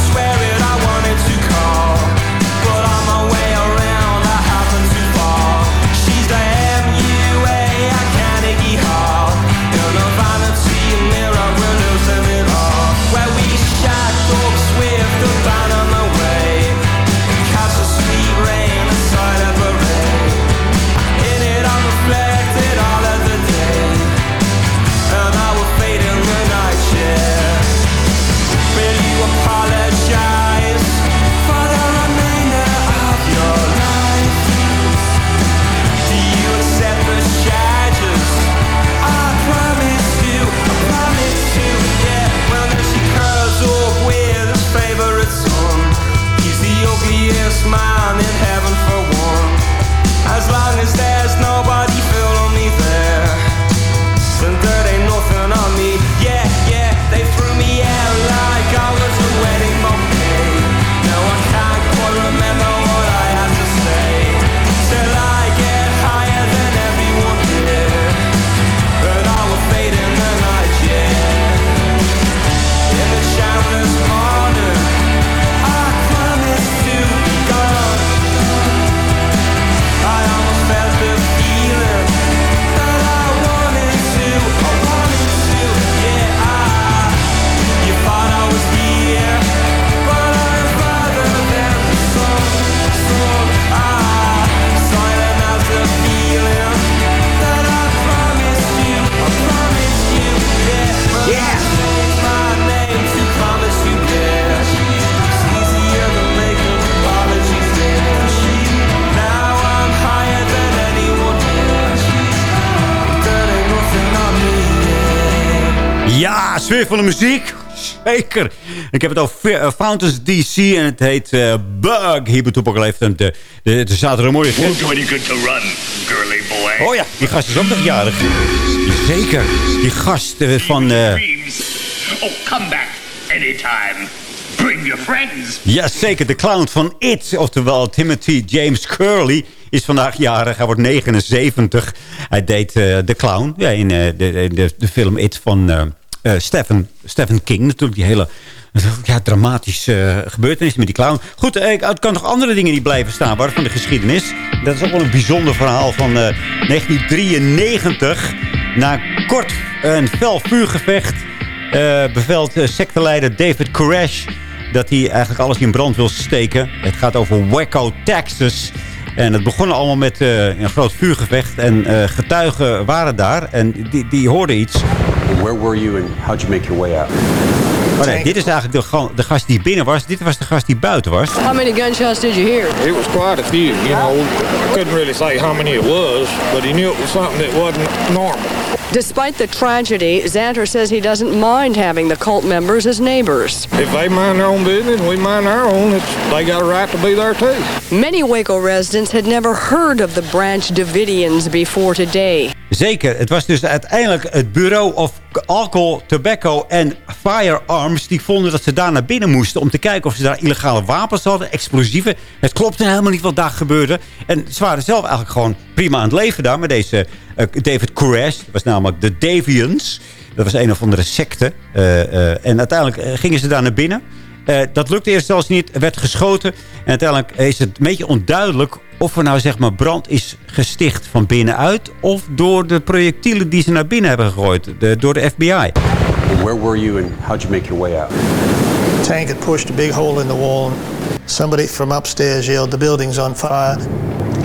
sfeervolle muziek. Zeker. Ik heb het over eh, Fountains DC en het heet eh, Bug. Hier bij Toepak leeft en de, de, de zaterdagmorgen. Good to run, girly boy. Oh ja, die gast is ook nog jarig. Zeker. Die gast eh, van... eh, Oh, come back anytime. Bring your friends. Jazeker, de clown van It, oftewel Timothy James Curley, is vandaag jarig. Hij wordt 79. Hij deed eh, de clown ja, in de, de, de film It van eh, Stephen, Stephen King. Natuurlijk die hele ja, dramatische eh, gebeurtenis met die clown. Goed, eh, ik- het kan nog andere dingen die blijven staan waar, van de geschiedenis. Dat is ook wel een bijzonder verhaal van eh, 1993. Na kort een fel vuurgevecht eh, bevelt eh, secteleider David Koresh dat hij eigenlijk alles in brand wil steken. Het gaat over Waco, Texas. En het begon allemaal met eh, een groot vuurgevecht. En eh, getuigen waren daar en die, die hoorden iets. Where were you and how'd you make your way out? Maar nee, dit is eigenlijk de, de gast die binnen was. Dit was de gast die buiten was. How many gunshots did you hear? It was quite a few, you know. I couldn't really say how many it was, but he knew it was something that wasn't normal. Despite the tragedy, Xander says he doesn't mind having the cult members as neighbors. If they mind their own business, we mind our own. It's, they got a right to be there too. Many Waco residents had never heard of the Branch Davidians before today. Zeker, het was dus uiteindelijk het Bureau of Alcohol, Tobacco en Firearms... die vonden dat ze daar naar binnen moesten... om te kijken of ze daar illegale wapens hadden, explosieven. Het klopte helemaal niet wat daar gebeurde. En ze waren zelf eigenlijk gewoon prima aan het leven daar... met deze David Koresh, dat was namelijk de Davians. Dat was een of andere secte. Eh, eh, en uiteindelijk eh, gingen ze daar naar binnen... Eh, dat lukte eerst zelfs niet. Er werd geschoten. En uiteindelijk is het een beetje onduidelijk... of er nou zeg maar brand is gesticht van binnenuit... of door de projectielen die ze naar binnen hebben gegooid. De, door de FBI. Where were you and how'd you make your way out? Tank had pushed a big hole in the wall. Somebody from upstairs yelled, the building's on fire.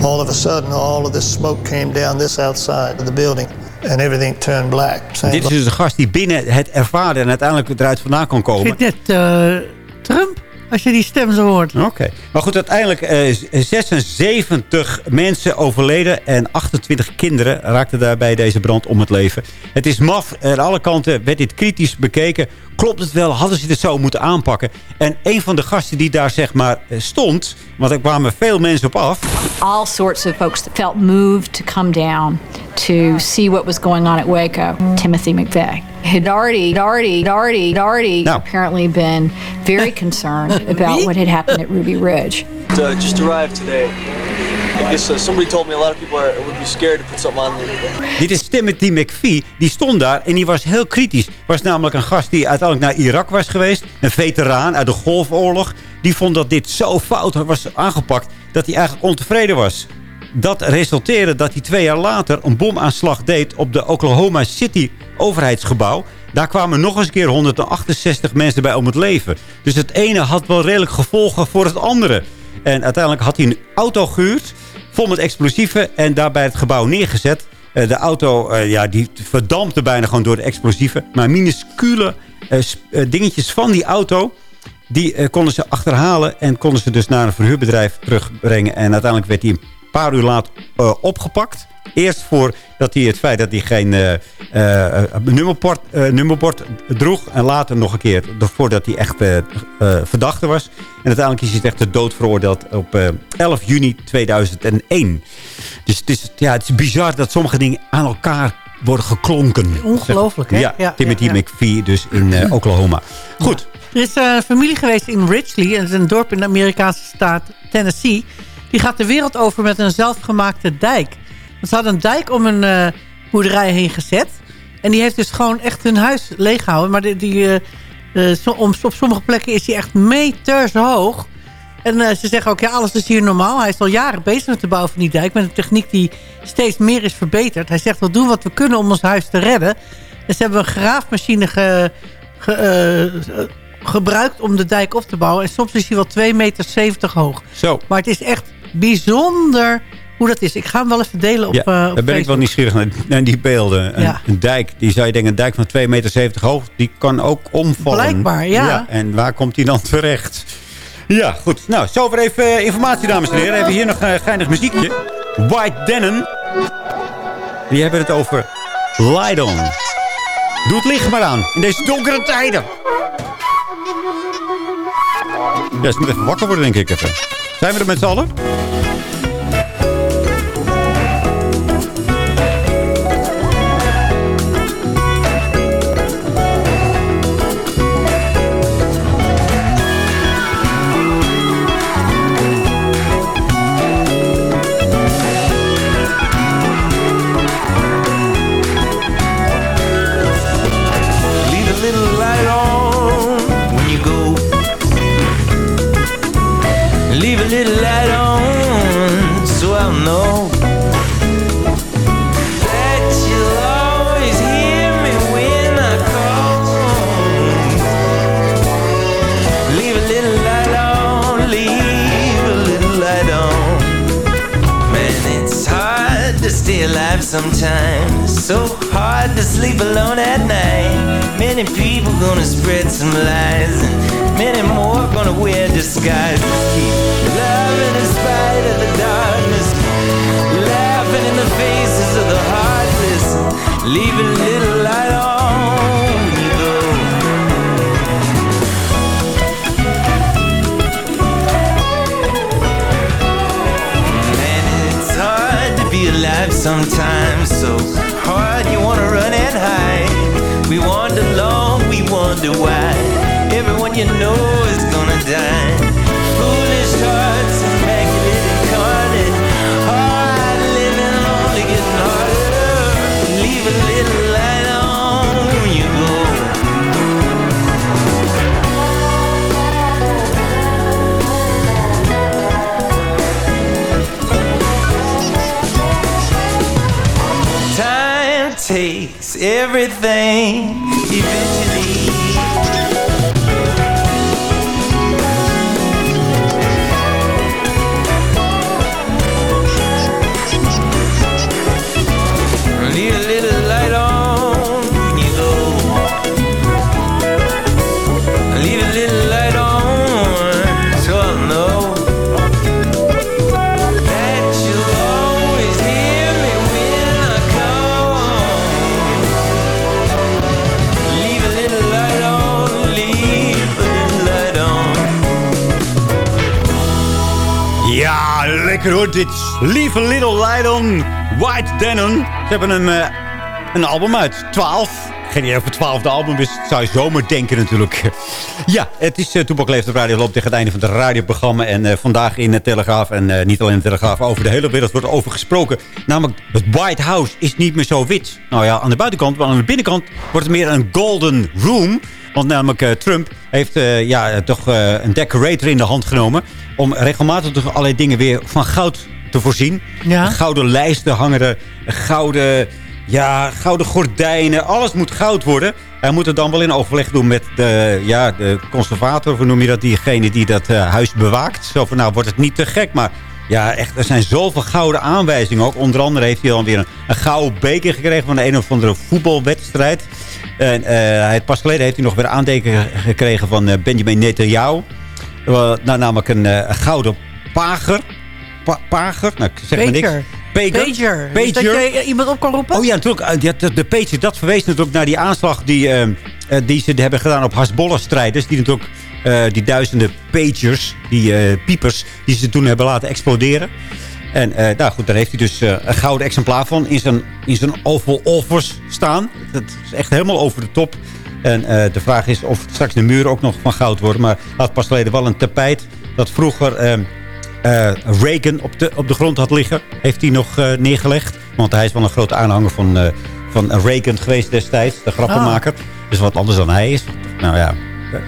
All of a sudden, all of this smoke came down this outside of the building. And everything turned black. Dit is dus een gast die binnen het ervaarde... en uiteindelijk eruit vandaan kon komen. Zit net eh, Trump, als je die stem zo hoort. Oké. Maar goed, uiteindelijk eh, 76 mensen overleden en 28 kinderen raakten daarbij deze brand om het leven. Het is maf. Aan alle kanten werd dit kritisch bekeken. Klopt het wel? Hadden ze dit zo moeten aanpakken? En een van de gasten die daar zeg maar eh, stond, want er kwamen veel mensen op af. all sorts of folks that felt moved to come down to see what was going on at Waco. Timothy McVeigh had already, had already, already, already Nou. apparently been very concerned about what had happened at Ruby Ridge. Uh, just arrived today. Uh, somebody told me a lot of people would be scared to put something on Dit is Timothy McVie. Die stond daar en die was heel kritisch. Was namelijk een gast die uiteindelijk naar Irak was geweest. Een veteraan uit de Golfoorlog. Die vond dat dit zo fout was aangepakt dat hij eigenlijk ontevreden was. Dat resulteerde dat hij twee jaar later een bomaanslag deed op de Oklahoma City overheidsgebouw. Daar kwamen nog eens een keer 168 mensen bij om het leven. Dus het ene had wel redelijk gevolgen voor het andere. En uiteindelijk had hij een auto gehuurd, vol met explosieven... en daarbij het gebouw neergezet. Eh, de auto eh, ja, die verdampte bijna gewoon door de explosieven. Maar minuscule eh, dingetjes van die auto... die konden ze achterhalen en konden ze dus naar een verhuurbedrijf terugbrengen. En uiteindelijk werd hij een paar uur eh, opgepakt. Eerst voor dat hij het feit dat hij geen eh, eh, eh, nummerbord, eh, nummerbord droeg. En later nog een keer voordat hij echt verdachte was. En uiteindelijk is hij echt de dood veroordeeld op eh, 11 juni 2001. Dus het is, ja, het is bizar dat sommige dingen aan elkaar worden geklonken. Ongelooflijk, hè? Ja, Ja, Timothy ja, ja. McVie dus in Oklahoma. Goed. Er is een familie geweest in Ridgely. En dat is een dorp in de Amerikaanse staat Tennessee. Die gaat de wereld over met een zelfgemaakte dijk. Ze hadden een dijk om een eh, boerderij heen gezet. En die heeft dus gewoon echt hun huis leeggehouden. Maar die, die, eh, eh, om, op sommige plekken is die echt meters hoog. En ze zeggen ook, ja, alles is hier normaal. Hij is al jaren bezig met de bouw van die dijk. Met een techniek die steeds meer is verbeterd. Hij zegt, we doen wat we kunnen om ons huis te redden. En ze hebben een graafmachine ge, ge- gebruikt om de dijk op te bouwen. En soms is hij wel 2,70 meter hoog. Zo. Maar het is echt bijzonder hoe dat is. Ik ga hem wel even delen op, Ja, eh, op daar ben ik wel nieuwsgierig naar, naar die beelden. Een, Ja. een dijk, die zou je denken, een dijk van 2,70 meter hoog, die kan ook omvallen. Blijkbaar, ja. En waar komt die dan terecht? Ja, goed. Nou, zover even eh, informatie, dames en heren. Even hier nog een geinig muziekje. White Denon. Die hebben het over Lydon. Doe het licht maar aan. In deze donkere tijden. Ja, ze moet even wakker worden, denk ik even. Zijn we er met z'n allen? Sometimes. So hard to sleep alone at night. Many people gonna spread some lies, and many more gonna wear disguises. Keep loving in spite of the darkness, laughing in the faces of the heartless. Leave a little light on sometimes. So hard you wanna run and hide. We wander long, we wonder why. Everyone you know is gonna die. A Little Light on White Denon. Ze hebben een, eh, een album uit. 12. Geen idee of het twaalfde album is. Dat zou je zomaar denken natuurlijk. Ja, het is uh, Toepak Leeft op Radio Loopt tegen het einde van het radioprogramma. En eh, vandaag in de Telegraaf, en niet alleen in de Telegraaf, over de hele wereld wordt over gesproken. Namelijk, het White House is niet meer zo wit. Nou ja, aan de buitenkant, maar aan de binnenkant wordt het meer een golden room. Want namelijk Trump heeft ja, toch een decorator in de hand genomen... om regelmatig toch allerlei dingen weer van goud te voorzien. Ja. Gouden lijsten hangen er, gouden, ja, gouden gordijnen. Alles moet goud worden. Hij moet het dan wel in overleg doen met de, ja, de conservator, hoe noem je dat? Diegene die dat eh, huis bewaakt. Zo van, nou wordt het niet te gek, maar... Ja, echt, er zijn zoveel gouden aanwijzingen ook. Onder andere heeft hij dan weer een, een gouden beker gekregen... van de een of andere voetbalwedstrijd. En hij, pas geleden heeft hij nog weer aandeken gekregen van eh, Benjamin Netanyahu. Uh, nou, namelijk een eh, gouden pager. Pa- pager? Nou, ik zeg maar niks. Pager. Pager. Pager. Is Dat je iemand op kan roepen? Oh ja, natuurlijk. eh, De, pager, dat verwees natuurlijk naar die aanslag die, eh, eh, die ze hebben gedaan op Hezbollah-strijders. Die natuurlijk eh, die duizenden pagers, die eh, piepers, die ze toen hebben laten exploderen. En eh, nou goed, daar heeft hij dus eh, een gouden exemplaar van in zijn, in zijn Oval Office staan. Dat is echt helemaal over de top. En eh, de vraag is of straks de muren ook nog van goud worden. Maar hij had pas geleden wel een tapijt dat vroeger eh, Reagan op de, op de grond had liggen. Heeft hij nog eh, neergelegd. Want hij is wel een grote aanhanger van, eh, van Reagan geweest destijds. De grappenmaker. Dus wat anders dan hij is. Nou ja,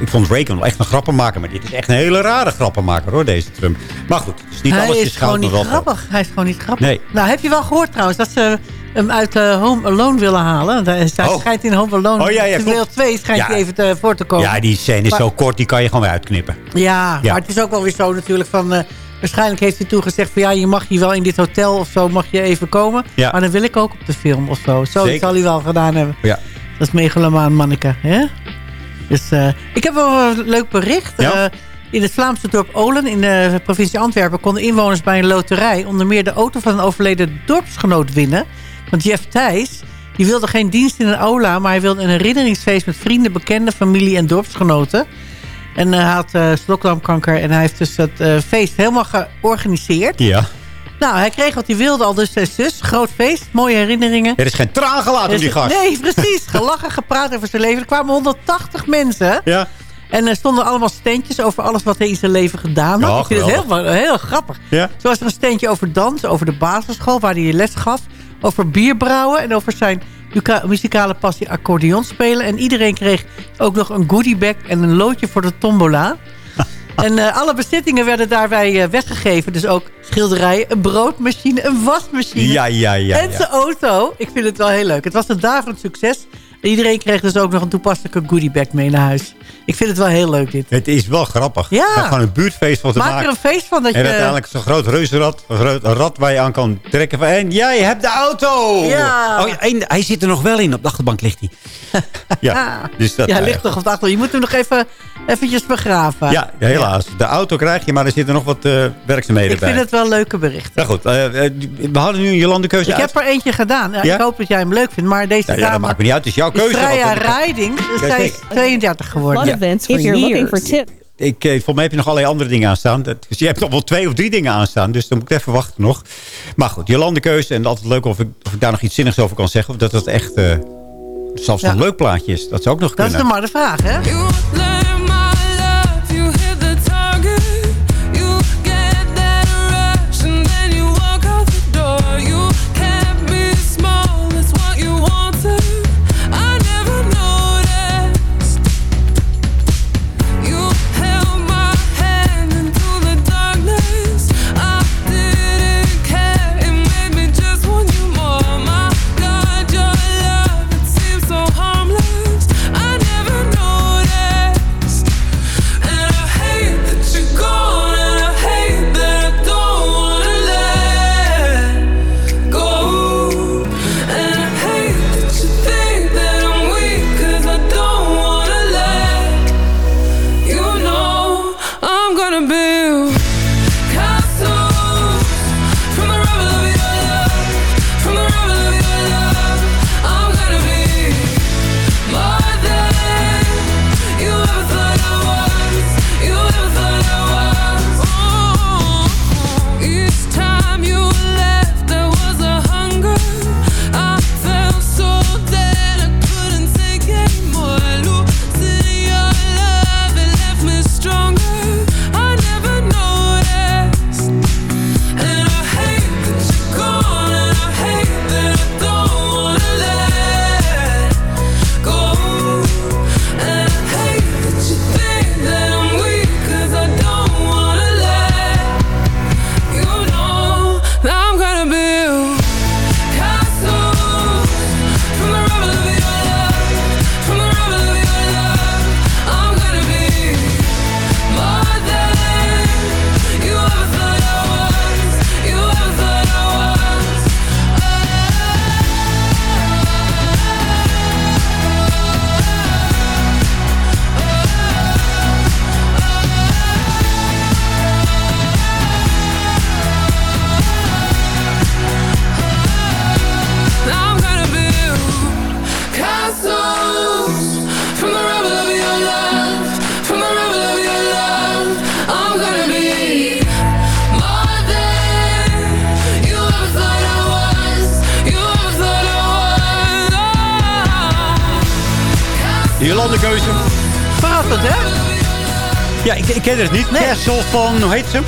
ik vond Reagan wel echt een grappenmaker. Maar dit is echt een hele rare grappenmaker hoor, deze Trump. Maar goed, dus niet hij alles is is gewoon goud. niet maar wel goud. grappig. Hij is gewoon niet grappig. Nee. Nou, heb je wel gehoord trouwens dat ze hem uit eh, Home Alone willen halen? Hij hij Oh. schijnt in Home Alone, Oh, ja, ja, deel klopt. 2 schijnt Ja. hij even te, voor te komen. Ja, die scène is Maar- zo kort, die kan je gewoon weer uitknippen. Ja, Ja. maar het is ook wel weer zo natuurlijk van... eh, waarschijnlijk heeft hij toen gezegd van... ja, je mag hier wel in dit hotel of zo mag je even komen. Ja. Maar dan wil ik ook op de film of zo. Zo Zeker. zal hij wel gedaan hebben. Ja. Dat is megalomaan manneke, hè? Dus eh, ik heb wel een leuk bericht. Ja? In het Vlaamse dorp Olen in de provincie Antwerpen... konden inwoners bij een loterij... onder meer de auto van een overleden dorpsgenoot winnen. Want Jeff Thijs Die wilde geen dienst in een aula, maar hij wilde een herinneringsfeest... met vrienden, bekenden, familie en dorpsgenoten. En hij had uh, slokdarmkanker en hij heeft dus het eh, feest helemaal georganiseerd. Ja. Nou, hij kreeg wat hij wilde al, dus zijn zus. Groot feest, mooie herinneringen. Er is geen traan gelaten om die gast. Nee, precies. Gelachen, gepraat over zijn leven. Er kwamen 180 mensen. Ja. En er stonden allemaal steentjes over alles wat hij in zijn leven gedaan had. Ja, ik vind het heel, heel grappig. Ja. Zo was er een steentje over dansen, over de basisschool waar hij les gaf. Over bierbrouwen en over zijn muzikale passie accordeon spelen. En iedereen kreeg ook nog een goodiebag en een loodje voor de tombola. en uh, alle bezittingen werden daarbij uh, weggegeven. Dus ook schilderijen, een broodmachine, een wasmachine. Ja, ja, ja. En zijn auto. Ik vind het wel heel leuk. Het was een daverend succes. En iedereen kreeg dus ook nog een toepasselijke goodiebag mee naar huis. Ik vind het wel heel leuk dit. Het is wel grappig. Ja. Er gewoon een buurtfeest van te Maak maken. er een feest van. Dat en je... uiteindelijk zo'n groot reuzenrad. Een rad waar je aan kan trekken. Van, en jij hebt de auto! Ja. Oh, en hij zit er nog wel in. Op de achterbank ligt hij. ja, dus dat, ja, nou ligt nog op de achterbank. Je moet hem nog even eventjes begraven. Ja, helaas. De auto krijg je, maar er zitten nog wat uh, werkzaamheden ik bij. Ik vind het wel leuke berichten. Nou goed, uh, we hadden nu een Jolande keuze Ik uit. heb er eentje gedaan. Ja, Ja? Ik hoop dat jij hem leuk vindt. Maar deze Ja, ja, dame dat maakt me niet uit. Het is jouw keuze. Dus Ja, zij is kijk. 32 geworden. Lot Ja. events If you're looking for tips. Ik, eh, volgens mij heb je nog allerlei andere dingen aanstaan. Dat- Dus je hebt nog wel twee of drie dingen aanstaan. Dus dan moet ik even wachten nog. Maar goed, Jolande keuze. En altijd leuk of ik, of ik daar nog iets zinnigs over kan zeggen. Of dat het echt eh, zelfs Ja. een leuk plaatje is. Dat zou ook nog Dat is kunnen. de maar de vraag, hè? Ken het niet. Castle van, hoe heet ze?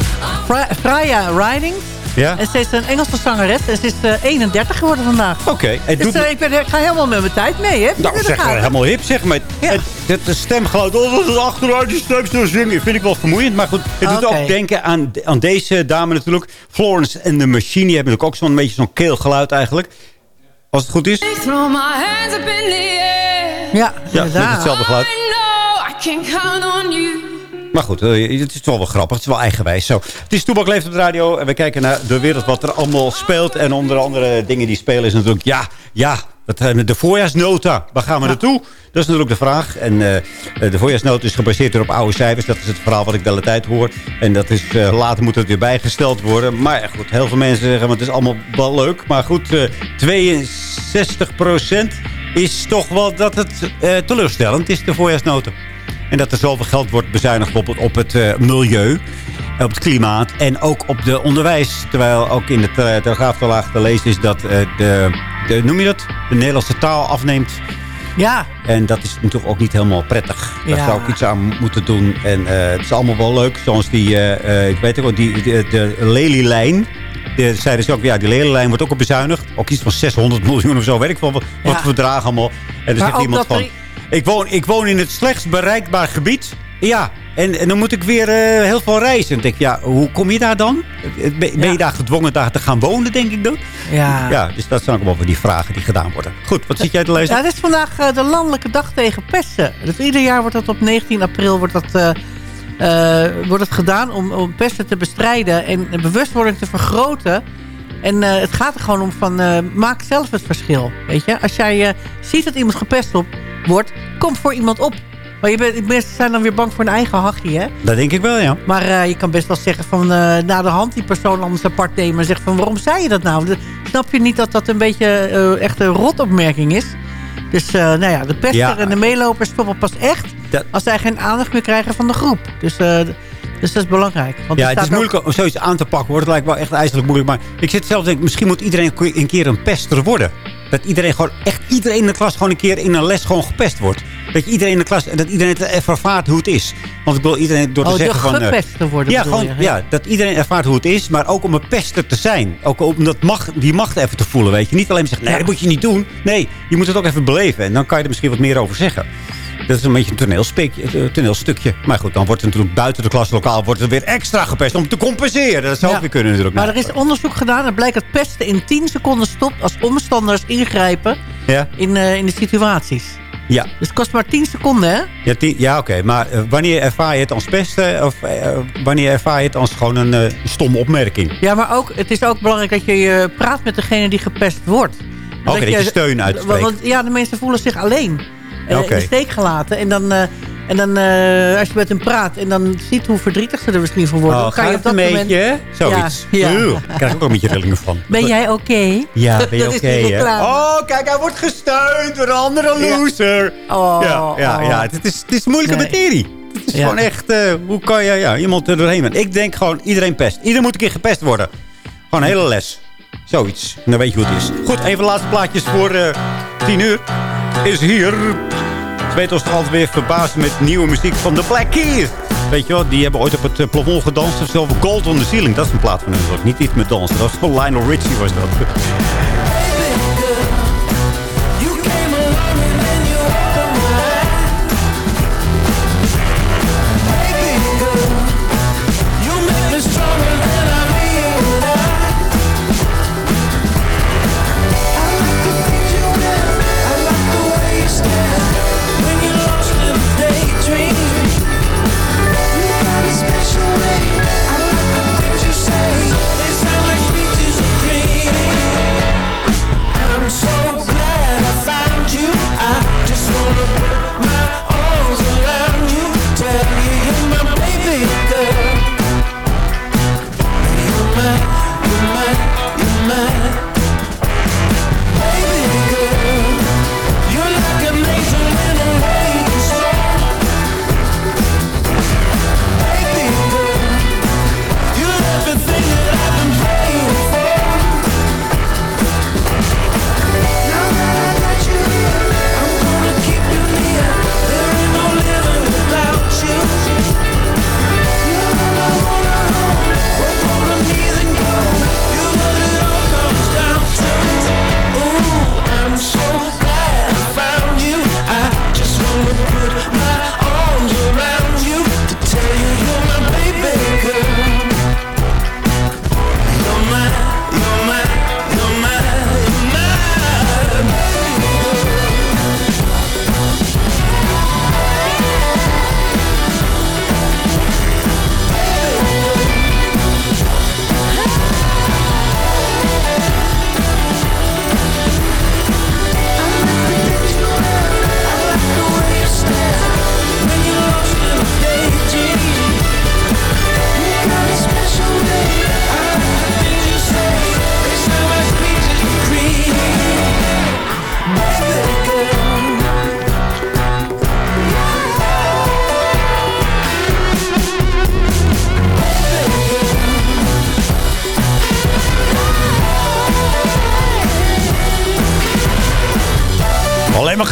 Fra- Freya Riding. Ja? En ze is een Engelse zangeres. En ze is eh, 31 geworden vandaag. Oké. Dus doet eh, ik, ben, ik ga helemaal met mijn tijd mee, hè? Nou, de zeg maar helemaal hip, zeg maar. Het, het, het stemgeluid, oh, dat het achteruit die stem zo zingen, vind ik wel vermoeiend. Maar goed, het doet ook denken aan, aan deze dame natuurlijk. Florence and the Machine, die hebben natuurlijk ook zo'n beetje zo'n keelgeluid eigenlijk. Als het goed is. Ja, Ja, met hetzelfde geluid. I know I can count on you. Maar goed, eh, het is wel wel grappig. Het is wel eigenwijs. Zo. Het is Toebak Leeft op de radio. En we kijken naar de wereld wat er allemaal speelt. En onder andere dingen die spelen is natuurlijk... Ja, ja, eh, de voorjaarsnota, waar gaan we naartoe? Dat is natuurlijk de vraag. En eh, de voorjaarsnota is gebaseerd op oude cijfers. Dat is het verhaal wat ik de hele tijd hoor. En dat is, later moet het weer bijgesteld worden. Maar ja, goed, heel veel mensen zeggen, het is allemaal wel leuk. Maar goed, eh 62% is toch wel dat het teleurstellend is, de voorjaarsnota. En dat er zoveel geld wordt bezuinigd op, het- op het eh, milieu, op het klimaat en ook op de onderwijs. Terwijl ook in de te- Telegraaf te laag te lezen is dat eh, de, de, noem je dat, de Nederlandse taal afneemt. Ja, En dat is natuurlijk ook niet helemaal prettig. Daar Ja. zou ik iets aan moeten doen. En eh, het is allemaal wel leuk. Zoals die, eh, ik weet het wel, die, de. De, zeiden ze ook, ja, die lelielijn wordt ook op bezuinigd. Ook iets van 600 miljoen of zo, weet ik wel. Wat, Ja. voor bedragen allemaal. En er Maar zegt iemand van... Ik woon, ik woon in het slechtst bereikbaar gebied. Ja, en, en dan moet ik weer eh, heel veel reizen. Dan denk ik, ja, hoe kom je daar dan? Ben, ben je daar gedwongen daar te gaan wonen, denk ik dan? ja. Ja, dus dat zijn ook wel weer die vragen die gedaan worden. Goed, wat zit jij te lezen? Ja, dit is vandaag eh, de landelijke dag tegen pesten. Dus ieder jaar wordt dat op 19 april wordt dat, eh, wordt het gedaan om, om pesten te bestrijden en bewustwording te vergroten. En het gaat er gewoon om van, maak zelf het verschil. Weet je? Als jij ziet dat iemand gepest op, wordt, kom voor iemand op. Maar je bent, mensen zijn dan weer bang voor hun eigen hachje, hè? Dat denk ik wel, ja. Maar eh, je kan best wel zeggen van eh, na de hand die persoon anders apart nemen. En zeggen van waarom zei je dat nou? De- snap je niet dat dat een beetje eh, echt een rotopmerking is? Dus nou ja, de pester Ja. en de meelopers stoppen pas echt Dat- als zij geen aandacht meer krijgen van de groep. Dus, dus dat is belangrijk. Want Ja, het is ook- moeilijk om zoiets aan te pakken. Hoor. Het lijkt wel echt ijzerlijk moeilijk. Maar ik zit zelf te denken, misschien moet iedereen een keer een pester worden. Dat iedereen gewoon, echt iedereen in de klas gewoon een keer in een les gewoon gepest wordt. Dat je iedereen in de klas, en dat iedereen het ervaart hoe het is. Want ik wil iedereen door te Oh, zeggen van... eh, worden ja, gewoon, je, ja, dat iedereen ervaart hoe het is. Maar ook om een pester te zijn. Ook om dat macht, die macht even te voelen, weet je. Niet alleen maar zeggen, nee, dat moet je niet doen. Nee, je moet het ook even beleven. En dan kan je er misschien wat meer over zeggen. Dat is een beetje een eh, toneelstukje. Maar goed, dan wordt het natuurlijk buiten de klaslokaal wordt er weer extra gepest om te compenseren. Dat zou ook Ja. weer kunnen natuurlijk. Maar er is onderzoek gedaan. Het blijkt dat pesten in 10 seconden stopt als omstanders ingrijpen Ja, in, eh, in de situaties. ja. Dus het kost maar 10 seconden, hè? Ja, tien- ja oké. Maar eh, wanneer ervaar je het als pesten? Of wanneer ervaar je het als gewoon een eh, stomme opmerking? Ja, maar ook, het is ook belangrijk dat je praat met degene die gepest wordt. En Oké, dat je steun uitspreekt. Want ja, de mensen voelen zich alleen. Eh. In de steek gelaten. En dan, eh, en dan eh, als je met hem praat en dan ziet hoe verdrietig ze er misschien voor worden... Oh, kan je op dat een moment... beetje? Zoiets. Ja, ja. Uw, Daar krijg ik ook een beetje rillingen van. Ben jij oké? Ja, ben je oké. Oh, kijk, hij wordt gesteund door een andere Ja. loser. Oh, ja, ja, ja. Het is, het is een moeilijke Nee. materie. Het is Ja. gewoon echt, hoe kan je ja, iemand er doorheen bent. Ik denk gewoon, iedereen pest. Iedereen moet een keer gepest worden. Gewoon een hele les. Zoiets. En dan weet je hoe het is. Goed, even de laatste plaatjes voor eh 10 uur. Is hier. Ze weten ons altijd weer verbazen met nieuwe muziek van The Black Keys. Weet je wel, die hebben ooit op het eh, plafond gedanst. Of Gold on the Ceiling. Dat is een plaat van hun. hoor. Niet iets met dansen. Dat is van Lionel Richie was dat.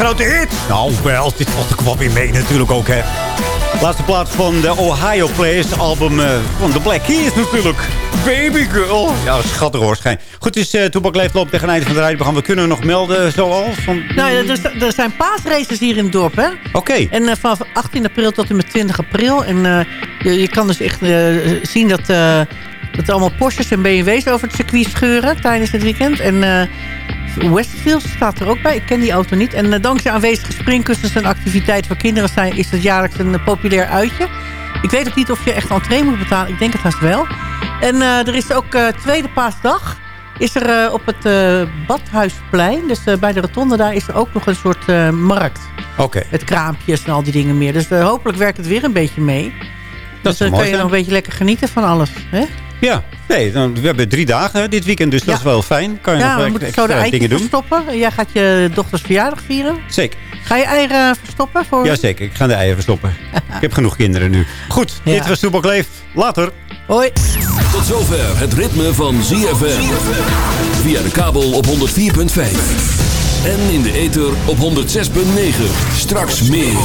Grote hit. Nou, wel, dit valt ook wel weer mee natuurlijk ook, hè. Laatste plaats van de Ohio Players album eh, van The Black Keys natuurlijk. Baby Girl. Ja, schattig hoor, schijn. Goed, dus uh, Toepak leeft loopt tegen het einde van het rijdenprogramma. We kunnen nog melden zoals... Van... Nou, ja, er, er zijn paasraces hier in het dorp, hè? Oké. En uh, vanaf 18 april tot en met 20 april. En uh, je, je, kan dus echt zien dat, dat er allemaal Porsches en BMW's over het circuit scheuren tijdens het weekend. En Westfield staat er ook bij. Ik ken die auto niet. En dankzij aanwezige springkussens en activiteiten voor kinderen zijn, is het jaarlijks een populair uitje. Ik weet ook niet of je echt entree moet betalen. Ik denk het haast wel. En uh, er is ook tweede paasdag. Is er uh, op het Badhuisplein, dus bij de rotonde daar, is er ook nog een soort markt. Oké. Okay. Met kraampjes en al die dingen meer. Dus hopelijk werkt het weer een beetje mee. Dat dus dan kan je nog een beetje lekker genieten van alles. Hè? Ja, nee, dan, we hebben drie dagen dit weekend, dus ja. dat is wel fijn. Kan je ja, nog we moeten zo de eitjes verstoppen. Jij gaat je dochters verjaardag vieren. Zeker. Ga je eieren verstoppen? Voor... Jazeker, ik ga de eieren verstoppen. ik heb genoeg kinderen nu. Goed, ja. dit was Toepak Leef. Later. Hoi. Tot zover het ritme van ZFM. Via de kabel op 104.5. En in de ether op 106.9. Straks meer.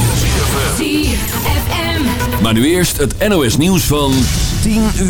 Maar nu eerst het NOS nieuws van 10 uur.